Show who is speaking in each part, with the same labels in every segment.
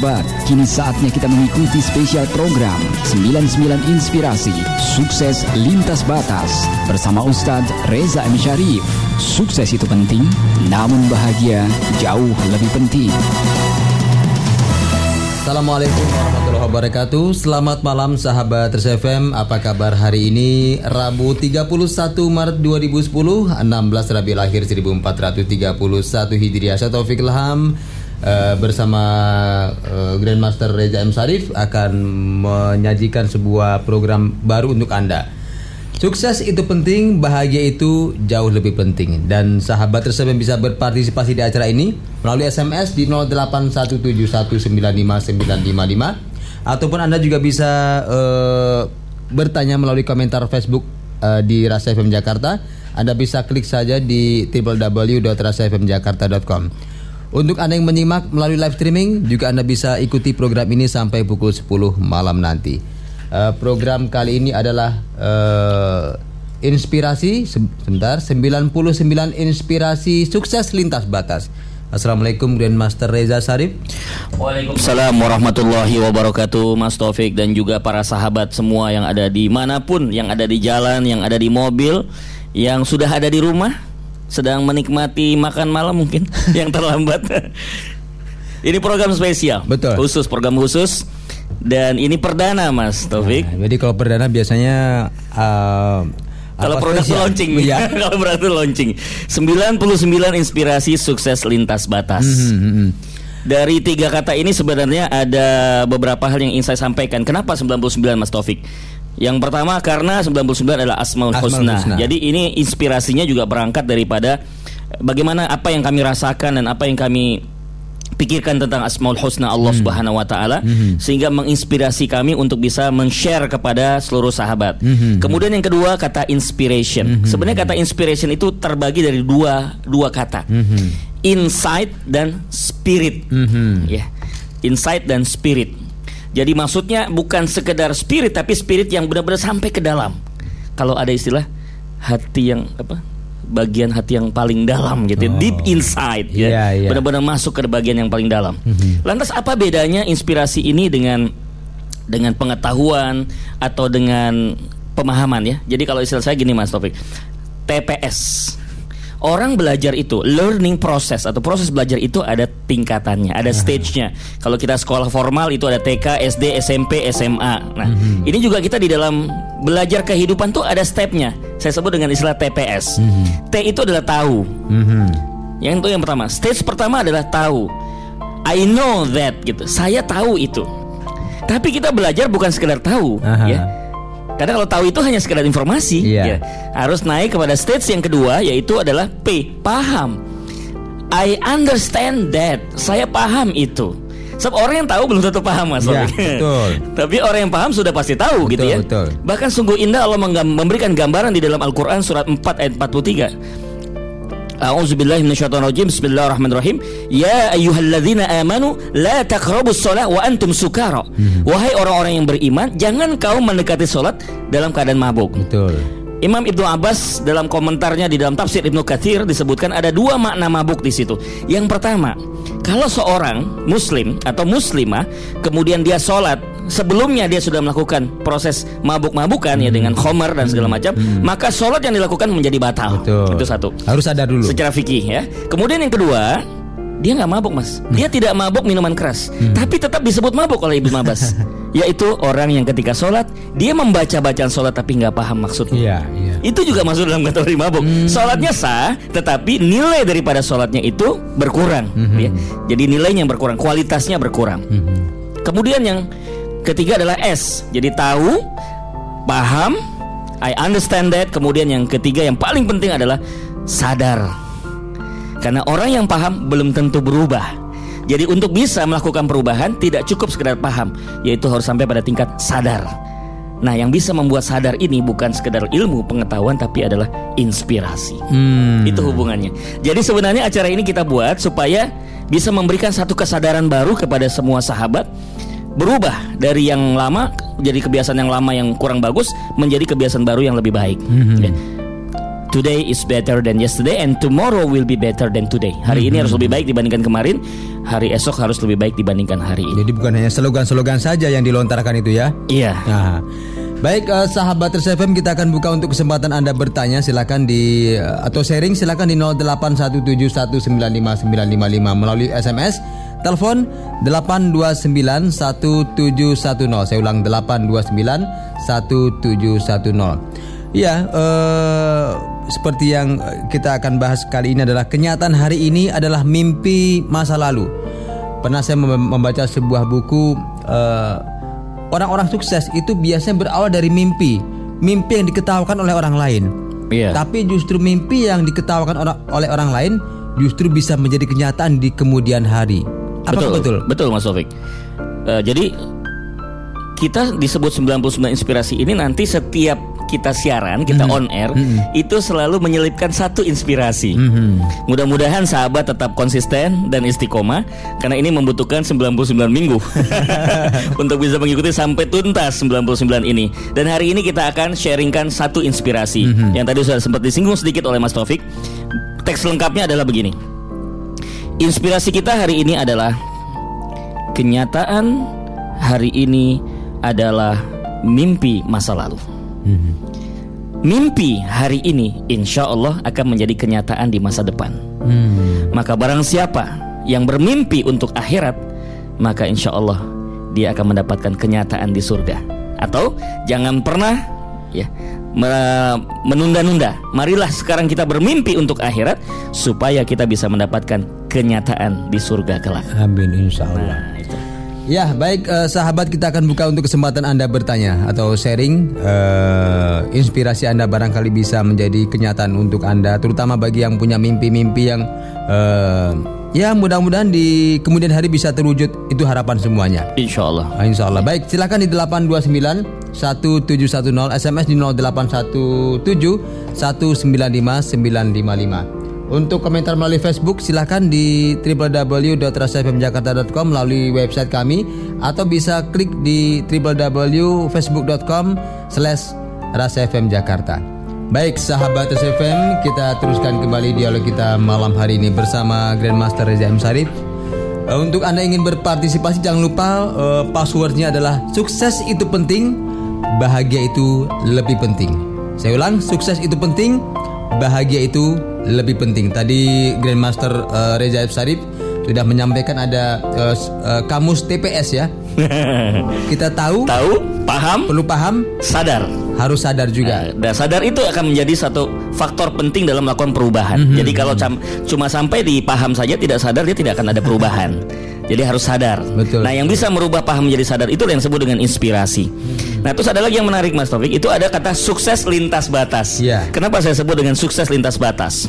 Speaker 1: sahabat, kini saatnya kita mengikuti spesial program 99 Inspirasi Sukses Lintas Batas bersama Ustadz Reza M. Syarif. Sukses itu penting, namun bahagia jauh lebih penting.
Speaker 2: Assalamualaikum warahmatullahi wabarakatuh Selamat malam sahabat Res FM Apa kabar hari ini Rabu 31 Maret 2010 16 Rabiul Akhir 1431 Hijriah Saya Ilham uh, Bersama uh, Grandmaster Reza M. Sarif Akan menyajikan sebuah program baru untuk Anda Sukses itu penting, bahagia itu jauh lebih penting. Dan sahabat tersebut bisa berpartisipasi di acara ini melalui SMS di 0817195955 ataupun Anda juga bisa uh, bertanya melalui komentar Facebook uh, di Rasa FM Jakarta. Anda bisa klik saja di www.rasafmjakarta.com. Untuk Anda yang menyimak melalui live streaming, juga Anda bisa ikuti program ini sampai pukul 10 malam nanti. Uh, program kali ini adalah uh, inspirasi sebentar 99 inspirasi sukses lintas batas. Assalamualaikum Grandmaster Reza Sarif.
Speaker 3: Waalaikumsalam warahmatullahi wabarakatuh Mas Taufik dan juga para sahabat semua yang ada di mana pun Yang ada di jalan, yang ada di mobil Yang sudah ada di rumah Sedang menikmati makan malam mungkin Yang terlambat Ini program spesial
Speaker 2: Betul
Speaker 3: Khusus, program khusus dan ini perdana Mas Taufik.
Speaker 2: Nah, jadi kalau perdana biasanya uh,
Speaker 3: kalau produk itu launching ya. kalau produk itu launching 99 inspirasi sukses lintas batas. Mm -hmm. Dari tiga kata ini sebenarnya ada beberapa hal yang ingin saya sampaikan. Kenapa 99 Mas Taufik? Yang pertama karena 99 adalah Asmaul, Asmaul Husna. Husna. Jadi ini inspirasinya juga berangkat daripada bagaimana apa yang kami rasakan dan apa yang kami pikirkan tentang Asmaul Husna Allah hmm. Subhanahu wa taala hmm. sehingga menginspirasi kami untuk bisa men-share kepada seluruh sahabat. Hmm. Kemudian yang kedua kata inspiration. Hmm. Sebenarnya kata inspiration itu terbagi dari dua dua kata. Hmm. Insight dan spirit. Hmm. Ya. Insight dan spirit. Jadi maksudnya bukan sekedar spirit tapi spirit yang benar-benar sampai ke dalam. Kalau ada istilah hati yang apa? bagian hati yang paling dalam gitu, oh. deep inside ya. Yeah, yeah. Benar-benar masuk ke bagian yang paling dalam. Mm-hmm. Lantas apa bedanya inspirasi ini dengan dengan pengetahuan atau dengan pemahaman ya? Jadi kalau istilah saya gini Mas Topik. TPS orang belajar itu learning process atau proses belajar itu ada tingkatannya, ada stage-nya. Kalau kita sekolah formal itu ada TK, SD, SMP, SMA. Nah, mm-hmm. ini juga kita di dalam belajar kehidupan tuh ada stepnya. Saya sebut dengan istilah TPS. Mm-hmm. T itu adalah tahu. Mm-hmm. Yang itu yang pertama. Stage pertama adalah tahu. I know that gitu. Saya tahu itu. Tapi kita belajar bukan sekedar tahu, Aha. ya karena kalau tahu itu hanya sekedar informasi, yeah. ya. harus naik kepada stage yang kedua yaitu adalah P, paham. I understand that. Saya paham itu. Sebab orang yang tahu belum tentu paham mas. Ya, betul. Tapi orang yang paham sudah pasti tahu betul, gitu ya. Betul. Bahkan sungguh indah Allah memberikan gambaran di dalam Al-Quran surat 4 ayat 43 A'udzubillahi minasyaitonirrajim. Bismillahirrahmanirrahim. Ya ayyuhalladzina amanu la taqrabus shalah wa antum sukara. Hmm. Wahai orang-orang yang beriman, jangan kau mendekati salat dalam keadaan mabuk.
Speaker 2: Betul.
Speaker 3: Imam Ibnu Abbas dalam komentarnya di dalam tafsir Ibnu Katsir disebutkan ada dua makna mabuk di situ. Yang pertama, kalau seorang muslim atau muslimah kemudian dia sholat sebelumnya dia sudah melakukan proses mabuk-mabukan hmm. ya dengan khomer dan segala macam, hmm. maka sholat yang dilakukan menjadi batal.
Speaker 2: Betul.
Speaker 3: Itu satu.
Speaker 2: Harus ada dulu.
Speaker 3: Secara fikih ya. Kemudian yang kedua, dia nggak mabuk mas. Hmm. Dia tidak mabuk minuman keras, hmm. tapi tetap disebut mabuk oleh Ibnu Abbas. Yaitu orang yang ketika sholat dia membaca bacaan sholat tapi nggak paham maksudnya.
Speaker 2: Iya, iya.
Speaker 3: Itu juga masuk dalam kategori mabuk. Hmm. Sholatnya sah, tetapi nilai daripada sholatnya itu berkurang. Hmm. Ya. Jadi nilainya berkurang, kualitasnya berkurang. Hmm. Kemudian yang Ketiga adalah S. Jadi tahu, paham, I understand that. Kemudian yang ketiga yang paling penting adalah sadar. Karena orang yang paham belum tentu berubah. Jadi untuk bisa melakukan perubahan tidak cukup sekedar paham, yaitu harus sampai pada tingkat sadar. Nah, yang bisa membuat sadar ini bukan sekedar ilmu pengetahuan tapi adalah inspirasi. Hmm. Itu hubungannya. Jadi sebenarnya acara ini kita buat supaya bisa memberikan satu kesadaran baru kepada semua sahabat berubah dari yang lama jadi kebiasaan yang lama yang kurang bagus menjadi kebiasaan baru yang lebih baik. Mm-hmm. Ya. Today is better than yesterday and tomorrow will be better than today. Hari ini harus lebih baik dibandingkan kemarin, hari esok harus lebih baik dibandingkan hari ini.
Speaker 2: Jadi bukan hanya slogan-slogan saja yang dilontarkan itu ya.
Speaker 3: Iya.
Speaker 2: Nah, baik uh, sahabat FM kita akan buka untuk kesempatan Anda bertanya silakan di uh, atau sharing silakan di 0817195955 melalui SMS Telepon 8291710. Saya ulang 8291710. Ya, eh, seperti yang kita akan bahas kali ini adalah kenyataan hari ini adalah mimpi masa lalu. Pernah saya membaca sebuah buku eh, orang-orang sukses itu biasanya berawal dari mimpi, mimpi yang diketahukan oleh orang lain.
Speaker 3: Iya.
Speaker 2: Tapi justru mimpi yang diketahukan oleh orang lain justru bisa menjadi kenyataan di kemudian hari.
Speaker 3: Apa betul, betul? Betul Mas Taufik. Uh, jadi kita disebut 99 inspirasi ini nanti setiap kita siaran, kita mm -hmm. on air, mm -hmm. itu selalu menyelipkan satu inspirasi. Mm -hmm. Mudah-mudahan sahabat tetap konsisten dan istiqomah karena ini membutuhkan 99 minggu untuk bisa mengikuti sampai tuntas 99 ini. Dan hari ini kita akan sharingkan satu inspirasi mm -hmm. yang tadi sudah sempat disinggung sedikit oleh Mas Taufik. Teks lengkapnya adalah begini. Inspirasi kita hari ini adalah kenyataan hari ini adalah mimpi masa lalu. Hmm. Mimpi hari ini insya Allah akan menjadi kenyataan di masa depan. Hmm. Maka barang siapa yang bermimpi untuk akhirat, maka insya Allah dia akan mendapatkan kenyataan di surga. Atau jangan pernah ya menunda-nunda. Marilah sekarang kita bermimpi untuk akhirat supaya kita bisa mendapatkan kenyataan di surga kelak.
Speaker 2: Amin insya Allah. Nah, Ya baik uh, sahabat kita akan buka untuk kesempatan anda bertanya atau sharing uh, inspirasi anda barangkali bisa menjadi kenyataan untuk anda terutama bagi yang punya mimpi-mimpi yang uh, ya mudah-mudahan di kemudian hari bisa terwujud itu harapan semuanya.
Speaker 3: Insya Allah.
Speaker 2: Nah, insya Allah. Baik silakan di 829 1710 SMS di 0817 195 955. Untuk komentar melalui Facebook silahkan di www.rasafmjakarta.com melalui website kami atau bisa klik di www.facebook.com slash rasafmjakarta. Baik sahabat SFM kita teruskan kembali dialog kita malam hari ini bersama Grandmaster Reza M. Sarif. Eh, untuk Anda ingin berpartisipasi jangan lupa uh, passwordnya adalah sukses itu penting, bahagia itu lebih penting. Saya ulang, sukses itu penting, bahagia itu lebih penting. Tadi Grandmaster uh, Reza Sarif sudah menyampaikan ada uh, uh, kamus TPS ya. Kita tahu,
Speaker 3: tahu, paham,
Speaker 2: perlu paham,
Speaker 3: sadar.
Speaker 2: Harus sadar juga.
Speaker 3: Nah, dan sadar itu akan menjadi satu faktor penting dalam melakukan perubahan. Mm -hmm. Jadi kalau cuma sampai di paham saja tidak sadar dia tidak akan ada perubahan. Jadi harus sadar.
Speaker 2: Betul.
Speaker 3: Nah, yang bisa merubah paham menjadi sadar itu yang disebut dengan inspirasi. Hmm. Nah, terus ada lagi yang menarik Mas Taufik, itu ada kata sukses lintas batas.
Speaker 2: Yeah.
Speaker 3: Kenapa saya sebut dengan sukses lintas batas?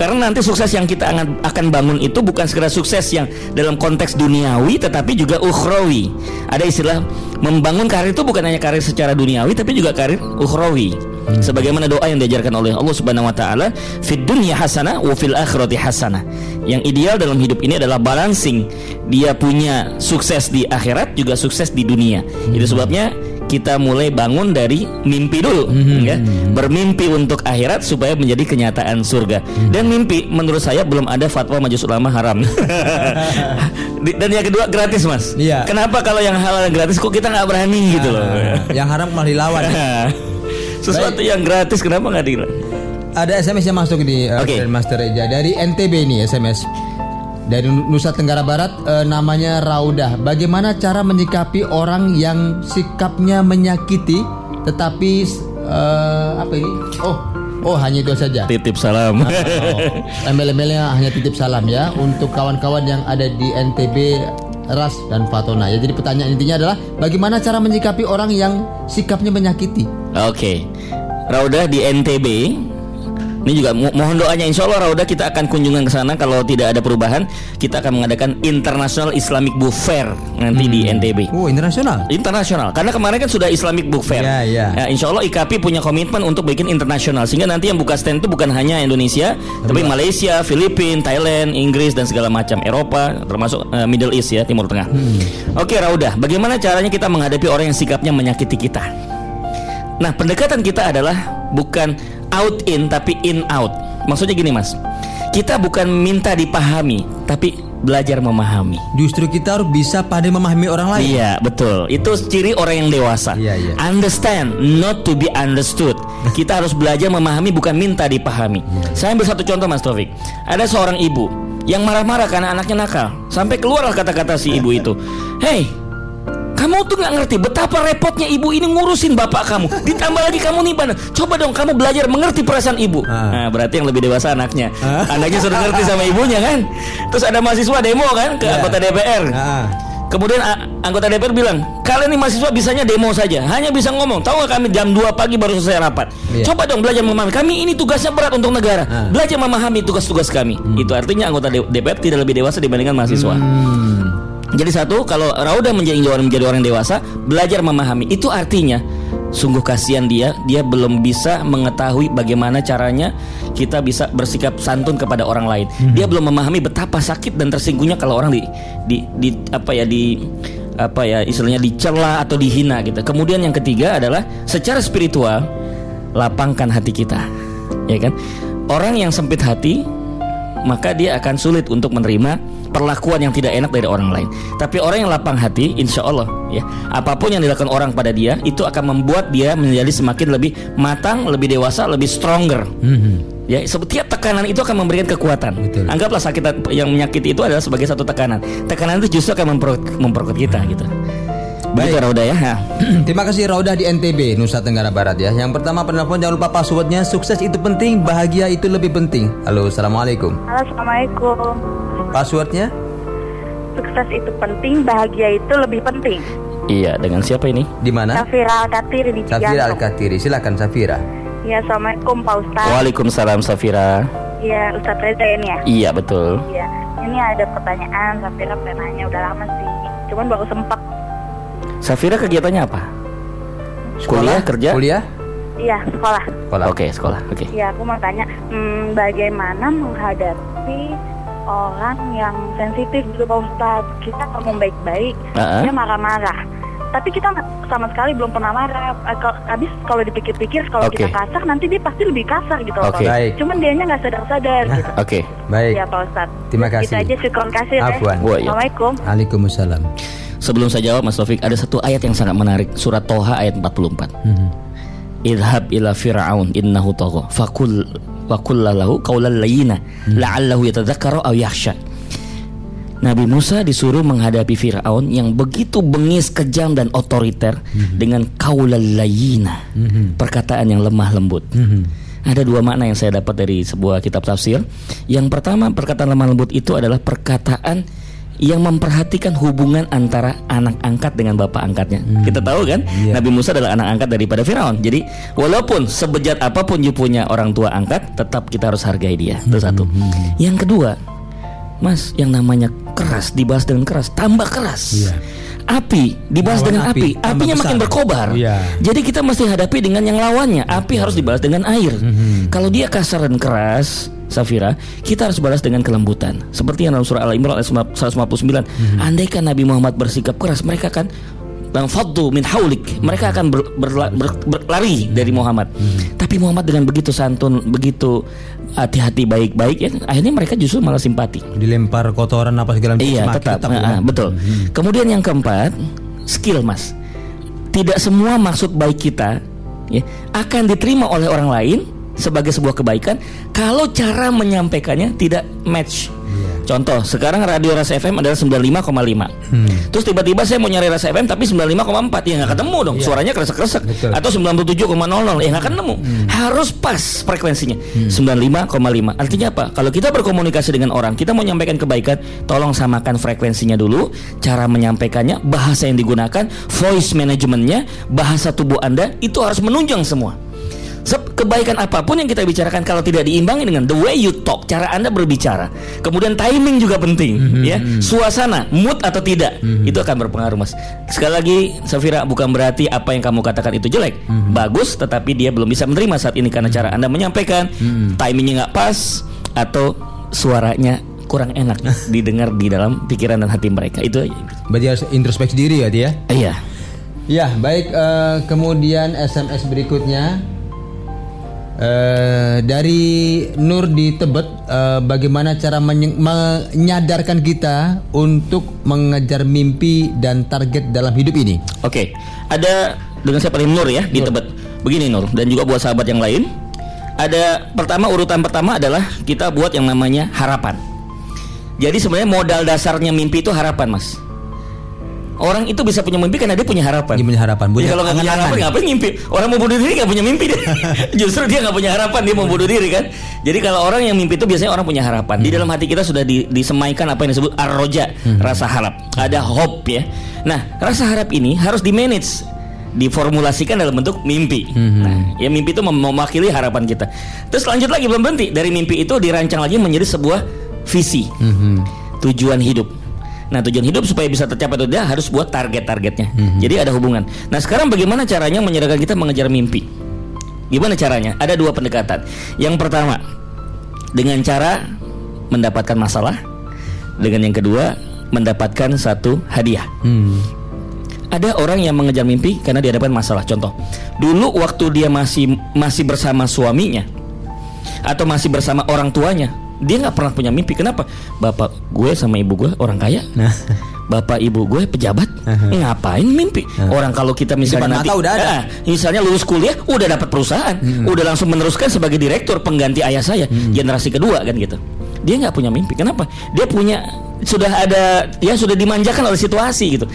Speaker 3: Karena nanti sukses yang kita akan bangun itu bukan sekedar sukses yang dalam konteks duniawi tetapi juga ukhrawi. Ada istilah membangun karir itu bukan hanya karir secara duniawi tapi juga karir ukhrawi. Sebagaimana doa yang diajarkan oleh Allah Subhanahu wa taala, "Fid dunya hasanah wa fil akhirati hasanah." Yang ideal dalam hidup ini adalah balancing. Dia punya sukses di akhirat juga sukses di dunia. Itu sebabnya kita mulai bangun dari mimpi dulu mm-hmm. ya bermimpi untuk akhirat supaya menjadi kenyataan surga mm-hmm. dan mimpi menurut saya belum ada fatwa majelis ulama haram dan yang kedua gratis mas
Speaker 2: iya.
Speaker 3: kenapa kalau yang halal gratis kok kita nggak berani gitu loh
Speaker 2: yang haram malah dilawan
Speaker 3: sesuatu Baik. yang gratis kenapa nggak dilawan
Speaker 2: ada SMS yang masuk di uh, okay. Master Reja dari NTB ini SMS dari Nusa Tenggara Barat e, namanya Raudah. Bagaimana cara menyikapi orang yang sikapnya menyakiti tetapi e, apa ini? Oh, oh hanya itu saja.
Speaker 3: Titip salam.
Speaker 2: Oh, embel-embelnya hanya titip salam ya untuk kawan-kawan yang ada di NTB Ras dan Fatona. Ya jadi pertanyaan intinya adalah bagaimana cara menyikapi orang yang sikapnya menyakiti?
Speaker 3: Oke. Okay. Raudah di NTB ini juga mo mohon doanya Insya Allah Rauda kita akan kunjungan ke sana kalau tidak ada perubahan kita akan mengadakan International Islamic Book Fair nanti hmm. di NTB.
Speaker 2: Oh internasional?
Speaker 3: Internasional karena kemarin kan sudah Islamic Book Fair.
Speaker 2: Ya, ya.
Speaker 3: ya Insya Allah IKP punya komitmen untuk bikin internasional sehingga nanti yang buka stand itu bukan hanya Indonesia Betul. tapi Malaysia, Filipina, Thailand, Inggris dan segala macam Eropa termasuk uh, Middle East ya Timur Tengah. Hmm. Oke Rauda, bagaimana caranya kita menghadapi orang yang sikapnya menyakiti kita? Nah pendekatan kita adalah bukan out in tapi in out. Maksudnya gini mas, kita bukan minta dipahami, tapi belajar memahami.
Speaker 2: Justru kita harus bisa pandai memahami orang lain.
Speaker 3: Iya betul. Itu ciri orang yang dewasa.
Speaker 2: Iya, iya.
Speaker 3: Understand, not to be understood. Kita harus belajar memahami bukan minta dipahami.
Speaker 2: Iya,
Speaker 3: Saya ambil satu contoh Mas Taufik. Ada seorang ibu yang marah-marah karena anaknya nakal. Sampai keluarlah kata-kata si ibu itu. Hei, kamu tuh nggak ngerti betapa repotnya ibu ini ngurusin bapak kamu. Ditambah lagi kamu nih bandel. Coba dong kamu belajar mengerti perasaan ibu.
Speaker 2: Ah.
Speaker 3: Nah, berarti yang lebih dewasa anaknya.
Speaker 2: Ah.
Speaker 3: Anaknya sudah ngerti sama ibunya kan. Terus ada mahasiswa demo kan ke
Speaker 2: Ya.
Speaker 3: anggota DPR.
Speaker 2: Ah.
Speaker 3: Kemudian anggota DPR bilang, kalian nih mahasiswa bisanya demo saja, hanya bisa ngomong. Tahu nggak kami jam 2 pagi baru selesai rapat.
Speaker 2: Iya.
Speaker 3: Coba dong belajar memahami. Kami ini tugasnya berat untuk negara.
Speaker 2: Ah.
Speaker 3: Belajar memahami tugas-tugas kami. Itu artinya anggota DPR tidak lebih dewasa dibandingkan mahasiswa.
Speaker 2: Hmm.
Speaker 3: Jadi satu, kalau Rauda menjadi orang menjadi orang dewasa, belajar memahami. Itu artinya sungguh kasihan dia, dia belum bisa mengetahui bagaimana caranya kita bisa bersikap santun kepada orang lain. Dia belum memahami betapa sakit dan tersinggungnya kalau orang di di, di apa ya di apa ya istilahnya dicela atau dihina gitu. Kemudian yang ketiga adalah secara spiritual lapangkan hati kita. Ya kan? Orang yang sempit hati maka dia akan sulit untuk menerima perlakuan yang tidak enak dari orang lain. Tapi orang yang lapang hati, insya Allah, ya apa pun yang dilakukan orang pada dia itu akan membuat dia menjadi semakin lebih matang, lebih dewasa, lebih stronger.
Speaker 2: Mhm.
Speaker 3: Ya, setiap tekanan itu akan memberikan kekuatan.
Speaker 2: Betul.
Speaker 3: Anggaplah sakit yang menyakiti itu adalah sebagai satu tekanan. Tekanan itu justru akan memperkuat, memperkuat kita, gitu. Baik,
Speaker 2: Baik.
Speaker 3: Rauda ya.
Speaker 2: Terima kasih Raudah di NTB Nusa Tenggara Barat ya. Yang pertama penelpon jangan lupa passwordnya. Sukses itu penting, bahagia itu lebih penting. Halo, assalamualaikum.
Speaker 4: Halo, Assalamualaikum.
Speaker 2: Passwordnya?
Speaker 4: Sukses itu penting, bahagia itu lebih penting.
Speaker 3: Iya, dengan siapa ini?
Speaker 2: Di mana?
Speaker 4: Safira Al-Katiri di
Speaker 2: Safira
Speaker 4: Cijantung.
Speaker 2: Al-Katiri. Silakan Safira.
Speaker 4: Iya, Assalamualaikum Pak Ustadz.
Speaker 3: Waalaikumsalam Safira.
Speaker 4: Iya, Ustadz Reza ini ya?
Speaker 3: Iya, betul.
Speaker 4: Iya. Ini ada pertanyaan, Safira penanya udah lama sih. Cuman baru sempat.
Speaker 3: Safira kegiatannya apa? Kuliah, kerja?
Speaker 2: Kuliah?
Speaker 4: Iya, sekolah.
Speaker 2: Sekolah.
Speaker 3: Oke, sekolah. Oke.
Speaker 4: Iya, aku mau tanya, hmm, bagaimana menghadapi orang yang sensitif gitu Pak Ustadz? Kita ngomong baik-baik,
Speaker 3: ah.
Speaker 4: dia marah-marah. Tapi kita sama sekali belum pernah marah. Eh, kalau- Habis kalau dipikir-pikir, kalau
Speaker 3: Oke.
Speaker 4: kita kasar, nanti dia pasti lebih kasar gitu loh,
Speaker 3: Oke.
Speaker 4: Pak.
Speaker 2: Baik.
Speaker 4: Cuman dianya nggak sadar-sadar gitu.
Speaker 3: Oke.
Speaker 2: Baik.
Speaker 4: Iya Pak Ustadz.
Speaker 2: Terima
Speaker 4: Gitu
Speaker 2: kasih.
Speaker 4: aja, syukur kasih ya.
Speaker 2: Afwan.
Speaker 3: Iya.
Speaker 4: Assalamualaikum.
Speaker 2: Waalaikumsalam.
Speaker 3: Sebelum saya jawab Mas Taufik, ada satu ayat yang sangat menarik, surat Toha ayat 44.
Speaker 2: Mhm.
Speaker 3: Idhab ila fir'aun innahu tagha fakul wa lahu qawlan layyina la'allahu yatadhakkaru aw yakhsha. Nabi Musa disuruh menghadapi Firaun yang begitu bengis, kejam dan otoriter dengan qaulal layyina, perkataan yang lemah lembut. Ada dua makna yang saya dapat dari sebuah kitab tafsir. Yang pertama, perkataan lemah lembut itu adalah perkataan yang memperhatikan hubungan antara anak angkat dengan bapak angkatnya. Kita tahu kan,
Speaker 2: Iya.
Speaker 3: Nabi Musa adalah anak angkat daripada Firaun. Jadi, walaupun sebejat apa pun you punya orang tua angkat, tetap kita harus hargai dia. Itu satu. Yang kedua, Mas, yang namanya keras dibahas dengan keras, tambah keras.
Speaker 2: Iya.
Speaker 3: Api dibahas
Speaker 2: Lawan
Speaker 3: dengan
Speaker 2: api,
Speaker 3: api, apinya
Speaker 2: besar.
Speaker 3: makin berkobar.
Speaker 2: Iya.
Speaker 3: Jadi kita mesti hadapi dengan yang lawannya. Api harus dibalas dengan air.
Speaker 2: Mhm.
Speaker 3: Kalau dia kasar dan keras, Safira, kita harus balas dengan kelembutan. Seperti yang dalam surah Al-Imran ayat 159.
Speaker 2: Mhm.
Speaker 3: Andaikan Nabi Muhammad bersikap keras, mereka akan Bang Faddu min haulik Mereka akan ber- berla- ber- berlari dari Muhammad
Speaker 2: Mhm.
Speaker 3: Tapi Muhammad dengan begitu santun Begitu hati-hati baik-baik ya, Akhirnya mereka justru malah simpati
Speaker 2: Dilempar kotoran apa segala macam.
Speaker 3: Iya tetap,
Speaker 2: ya.
Speaker 3: Nah, betul. Kemudian yang keempat, skill mas. Tidak semua maksud baik kita ya, akan diterima oleh orang lain sebagai sebuah kebaikan kalau cara menyampaikannya tidak match. Contoh, sekarang radio Rasa FM adalah 95,5. Terus tiba-tiba saya mau nyari Rasa FM tapi 95,4 ya nggak ketemu dong. Suaranya kresek-kresek. Atau 97,00 ya nggak ketemu. Harus pas frekuensinya. 95,5. Artinya apa? Kalau kita berkomunikasi dengan orang, kita mau menyampaikan kebaikan, tolong samakan frekuensinya dulu, cara menyampaikannya, bahasa yang digunakan, voice managementnya, bahasa tubuh Anda itu harus menunjang semua. Kebaikan apa pun yang kita bicarakan kalau tidak diimbangi dengan the way you talk, cara Anda berbicara. Kemudian timing juga penting, ya. Suasana, mood atau tidak, itu akan berpengaruh, Mas. Sekali lagi, Safira bukan berarti apa yang kamu katakan itu jelek. Bagus, tetapi dia belum bisa menerima saat ini karena cara Anda menyampaikan, timingnya nggak pas atau suaranya kurang enak didengar di dalam pikiran dan hati mereka. Itu aja.
Speaker 2: Berarti harus introspeksi diri ya dia.
Speaker 3: Iya.
Speaker 2: Ya, baik. eh, kemudian SMS berikutnya. Uh, dari Nur di Tebet, uh, bagaimana cara menyadarkan kita untuk mengejar mimpi dan target dalam hidup ini?
Speaker 3: Oke, okay. ada dengan saya paling Nur ya Nur. di Tebet. Begini Nur dan juga buat sahabat yang lain. Ada pertama urutan pertama adalah kita buat yang namanya harapan. Jadi sebenarnya modal dasarnya mimpi itu harapan, Mas. Orang itu bisa punya mimpi karena dia punya harapan.
Speaker 2: Dia punya harapan.
Speaker 3: Punya ya, kalau nggak punya harapan, ngapain mimpi? Orang mau bunuh diri nggak punya mimpi dia. Justru dia nggak punya harapan, dia mau bunuh diri kan. Jadi kalau orang yang mimpi itu biasanya orang punya harapan. Hmm. Di dalam hati kita sudah di, disemaikan apa yang disebut arroja, hmm. rasa harap. Ada hope ya. Nah, rasa harap ini harus di manage diformulasikan dalam bentuk mimpi. Mm-hmm. Nah, ya mimpi itu mewakili harapan kita. Terus lanjut lagi belum berhenti dari mimpi itu dirancang lagi menjadi sebuah visi, mm-hmm. tujuan hidup. Nah tujuan hidup supaya bisa tercapai itu dia harus buat target-targetnya. Mm-hmm. Jadi ada hubungan. Nah sekarang bagaimana caranya menyerahkan kita mengejar mimpi? Gimana caranya? Ada dua pendekatan. Yang pertama dengan cara mendapatkan masalah. Dengan yang kedua mendapatkan satu hadiah. Mm. Ada orang yang mengejar mimpi karena dihadapkan masalah. Contoh, dulu waktu dia masih masih bersama suaminya atau masih bersama orang tuanya, dia nggak pernah punya mimpi. Kenapa? Bapak gue sama ibu gue orang kaya. Nah. Bapak ibu gue pejabat uh-huh. ngapain mimpi uh-huh. orang kalau kita misalnya nanti udah ada. Nah, misalnya lulus kuliah udah dapat perusahaan uh-huh. udah langsung meneruskan sebagai direktur pengganti ayah saya uh-huh. generasi kedua kan gitu dia nggak punya mimpi kenapa dia punya sudah ada ya sudah dimanjakan oleh situasi gitu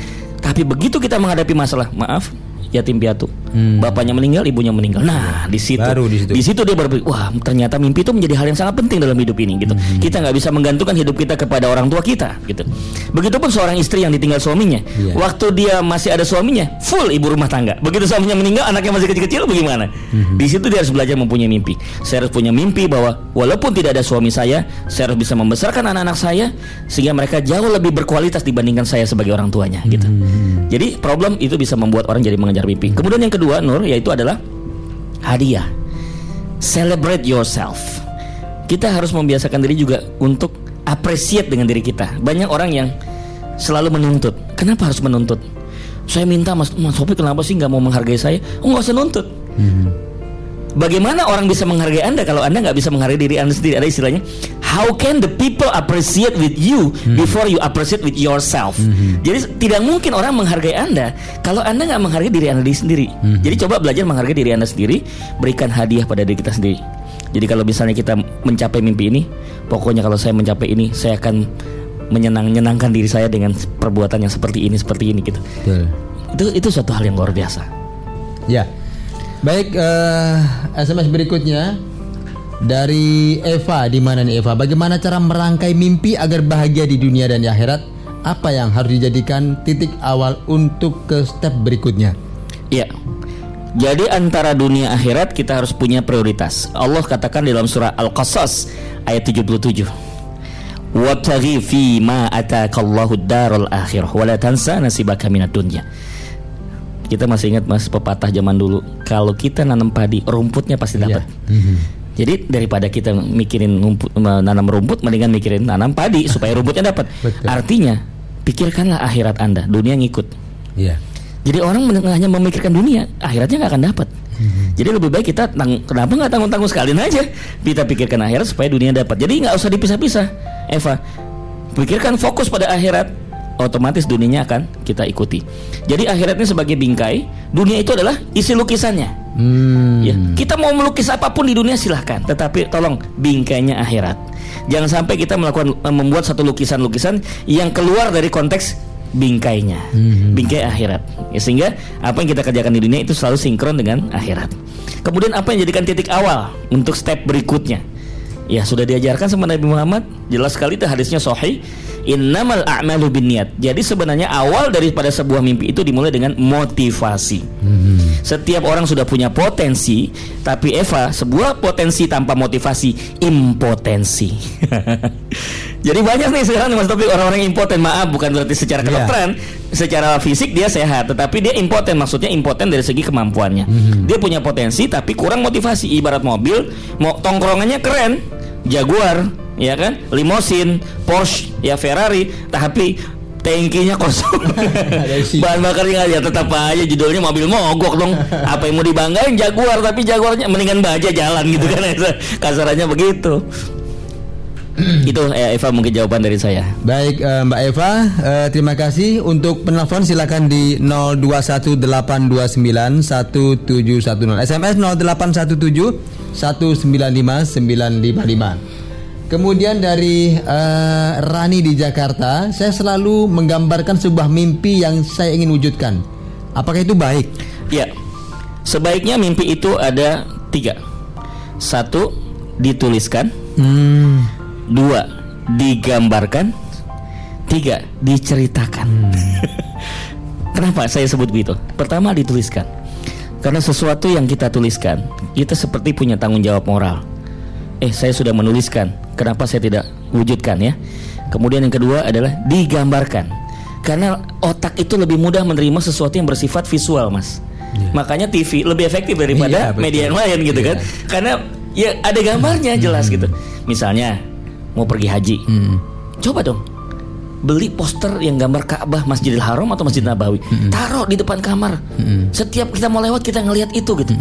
Speaker 3: tapi begitu kita menghadapi masalah maaf yatim piatu. Hmm. Bapaknya meninggal, ibunya meninggal. Nah, di situ Baru di situ. Di situ dia berpikir, wah, ternyata mimpi itu menjadi hal yang sangat penting dalam hidup ini gitu. Hmm. Kita nggak bisa menggantungkan hidup kita kepada orang tua kita gitu. Begitupun seorang istri yang ditinggal suaminya. Yeah. Waktu dia masih ada suaminya, full ibu rumah tangga. Begitu suaminya meninggal, anaknya masih kecil-kecil bagaimana? Hmm. Di situ dia harus belajar mempunyai mimpi. Saya harus punya mimpi bahwa walaupun tidak ada suami saya, saya harus bisa membesarkan anak-anak saya sehingga mereka jauh lebih berkualitas dibandingkan saya sebagai orang tuanya gitu. Hmm. Jadi problem itu bisa membuat orang jadi mengejar mimpi. Kemudian yang kedua Nur yaitu adalah hadiah. Celebrate yourself. Kita harus membiasakan diri juga untuk appreciate dengan diri kita. Banyak orang yang selalu menuntut. Kenapa harus menuntut? Saya minta Mas Mas Sopi kenapa sih nggak mau menghargai saya? Oh nggak usah nuntut. Hmm. Bagaimana orang bisa menghargai Anda kalau Anda nggak bisa menghargai diri Anda sendiri? Ada istilahnya, how can the people appreciate with you hmm. before you appreciate with yourself? Hmm. Jadi tidak mungkin orang menghargai Anda kalau Anda nggak menghargai diri Anda sendiri. Hmm. Jadi coba belajar menghargai diri Anda sendiri, berikan hadiah pada diri kita sendiri. Jadi kalau misalnya kita mencapai mimpi ini, pokoknya kalau saya mencapai ini, saya akan menyenang menyenangkan diri saya dengan perbuatan yang seperti ini, seperti ini gitu. Betul. Itu itu suatu hal yang luar biasa.
Speaker 2: Ya. Baik, uh, eh, SMS berikutnya dari Eva. Di mana nih Eva? Bagaimana cara merangkai mimpi agar bahagia di dunia dan di akhirat? Apa yang harus dijadikan titik awal untuk ke step berikutnya?
Speaker 3: Iya. Jadi antara dunia akhirat kita harus punya prioritas. Allah katakan dalam surah Al-Qasas ayat 77. Wabtaghi fi ma atakallahu darul akhirah wa la tansa nasibaka minad dunya kita masih ingat mas pepatah zaman dulu kalau kita nanam padi rumputnya pasti dapat yeah. mm-hmm. Jadi daripada kita mikirin rumput, menanam rumput mendingan mikirin nanam padi supaya rumputnya dapat. Artinya pikirkanlah akhirat anda dunia ngikut. Yeah. jadi orang hanya memikirkan dunia akhiratnya nggak akan dapat. Mm-hmm. jadi lebih baik kita tang kenapa nggak tanggung tanggung sekalian aja? Kita pikirkan akhirat supaya dunia dapat. Jadi nggak usah dipisah-pisah. Eva pikirkan fokus pada akhirat otomatis dunianya akan kita ikuti. Jadi akhiratnya sebagai bingkai, dunia itu adalah isi lukisannya. Hmm. Ya, kita mau melukis apa pun di dunia silahkan, tetapi tolong bingkainya akhirat. Jangan sampai kita melakukan membuat satu lukisan-lukisan yang keluar dari konteks bingkainya, hmm. bingkai akhirat. Ya, sehingga apa yang kita kerjakan di dunia itu selalu sinkron dengan akhirat. Kemudian apa yang jadikan titik awal untuk step berikutnya? Ya sudah diajarkan sama Nabi Muhammad Jelas sekali itu hadisnya sahih Innamal a'malu niat. Jadi sebenarnya awal daripada sebuah mimpi itu dimulai dengan motivasi hmm. Setiap orang sudah punya potensi Tapi Eva sebuah potensi tanpa motivasi Impotensi Jadi banyak nih sekarang Mas Topik orang-orang impoten Maaf bukan berarti secara iya. kedokteran yeah. Secara fisik dia sehat Tetapi dia impoten Maksudnya impoten dari segi kemampuannya hmm. Dia punya potensi tapi kurang motivasi Ibarat mobil mau Tongkrongannya keren Jaguar, ya kan? Limosin, Porsche, ya Ferrari, tapi Tangkinya kosong. Bahan bakarnya nggak ya tetap aja judulnya mobil mogok dong. Apa yang mau dibanggain Jaguar tapi Jaguarnya mendingan baja jalan gitu kan kasarannya begitu. itu eh, Eva mungkin jawaban dari saya.
Speaker 2: Baik eh, Mbak Eva, eh, terima kasih untuk penelpon silakan di 0218291710 SMS 0817 195 Kemudian dari eh, Rani di Jakarta, saya selalu menggambarkan sebuah mimpi yang saya ingin wujudkan. Apakah itu baik?
Speaker 3: Ya, sebaiknya mimpi itu ada tiga. Satu dituliskan,
Speaker 2: Hmm.
Speaker 3: dua digambarkan, tiga diceritakan. Kenapa saya sebut begitu? Pertama dituliskan, karena sesuatu yang kita tuliskan, kita seperti punya tanggung jawab moral. Eh, saya sudah menuliskan, kenapa saya tidak wujudkan ya? Kemudian yang kedua adalah digambarkan, karena otak itu lebih mudah menerima sesuatu yang bersifat visual, mas. Makanya TV lebih efektif
Speaker 2: Iya,
Speaker 3: daripada
Speaker 2: betul.
Speaker 3: media yang lain gitu
Speaker 2: Iya.
Speaker 3: kan? Karena ya ada gambarnya jelas gitu. Misalnya mau pergi haji,
Speaker 2: Hmm.
Speaker 3: coba dong beli poster yang gambar Ka'bah Masjidil Haram atau Masjid Nabawi. Taruh di depan kamar. Setiap kita mau lewat kita ngelihat itu gitu.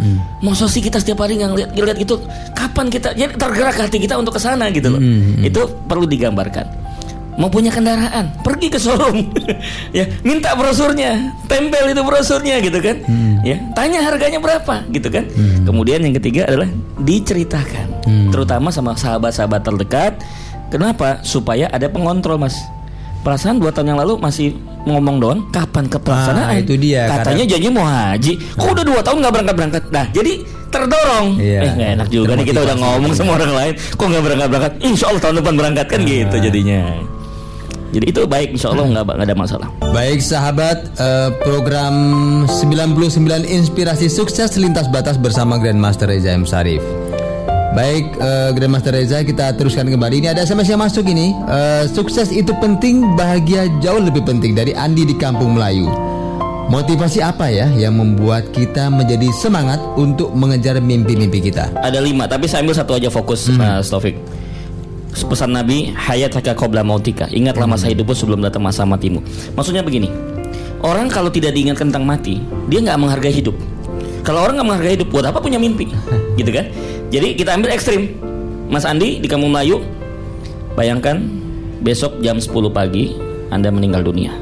Speaker 3: Masa sih kita setiap hari ngelihat ngelihat itu kapan kita jadi tergerak hati kita untuk ke sana gitu loh. Itu perlu digambarkan. Mau punya kendaraan pergi ke showroom ya minta brosurnya tempel itu brosurnya gitu kan. Ya tanya harganya berapa gitu kan. Kemudian yang ketiga adalah diceritakan terutama sama sahabat-sahabat terdekat. Kenapa? Supaya ada pengontrol mas perasaan dua tahun yang lalu masih ngomong doang kapan ke
Speaker 2: Ah,
Speaker 3: pelaksanaan
Speaker 2: itu dia,
Speaker 3: katanya
Speaker 2: karena-
Speaker 3: janji mau haji. Kok udah dua tahun nggak berangkat berangkat nah jadi terdorong.
Speaker 2: Iya.
Speaker 3: eh nggak enak juga nih kita udah ngomong sama orang lain. Kok nggak berangkat berangkat insya Allah tahun depan berangkat kan gitu jadinya. Jadi itu baik insya Allah nggak nggak ada masalah.
Speaker 2: Baik sahabat, eh, program 99 Inspirasi Sukses Lintas Batas bersama Grandmaster Reza M. Sarif. Baik eh, Grandmaster Reza, kita teruskan kembali. Ini ada SMS yang masuk ini. Eh, sukses itu penting, bahagia jauh lebih penting dari Andi di Kampung Melayu. Motivasi apa ya yang membuat kita menjadi semangat untuk mengejar mimpi-mimpi kita?
Speaker 3: ada lima tapi saya ambil satu aja fokus Mas Taufik pesan Nabi hayat haka qabla mautika ingatlah masa hidupmu sebelum datang masa matimu maksudnya begini orang kalau tidak diingatkan tentang mati dia nggak menghargai hidup kalau orang nggak menghargai hidup buat apa punya mimpi? Gitu kan? Jadi kita ambil ekstrim. Mas Andi di Kampung Melayu bayangkan besok jam 10 pagi Anda meninggal dunia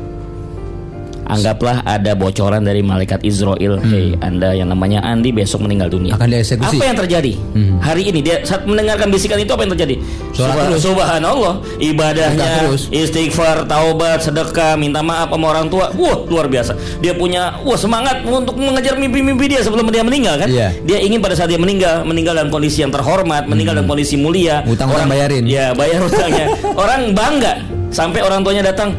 Speaker 3: Anggaplah ada bocoran dari malaikat Israel, hey Anda yang namanya Andi besok meninggal dunia.
Speaker 2: Akan dieksekusi.
Speaker 3: Apa yang terjadi hari ini? Dia saat mendengarkan bisikan itu apa yang terjadi? Subhan-
Speaker 2: terus.
Speaker 3: Subhanallah, ibadahnya,
Speaker 2: terus.
Speaker 3: istighfar, taubat, sedekah, minta maaf sama orang tua. Wah luar biasa. Dia punya wah semangat untuk mengejar mimpi-mimpi dia sebelum dia meninggal kan?
Speaker 2: Iya.
Speaker 3: Dia ingin pada saat dia meninggal meninggal dalam kondisi yang terhormat, meninggal dalam kondisi mulia.
Speaker 2: Utang-utang
Speaker 3: Orang-
Speaker 2: bayarin.
Speaker 3: Ya bayar utangnya. orang bangga sampai orang tuanya datang.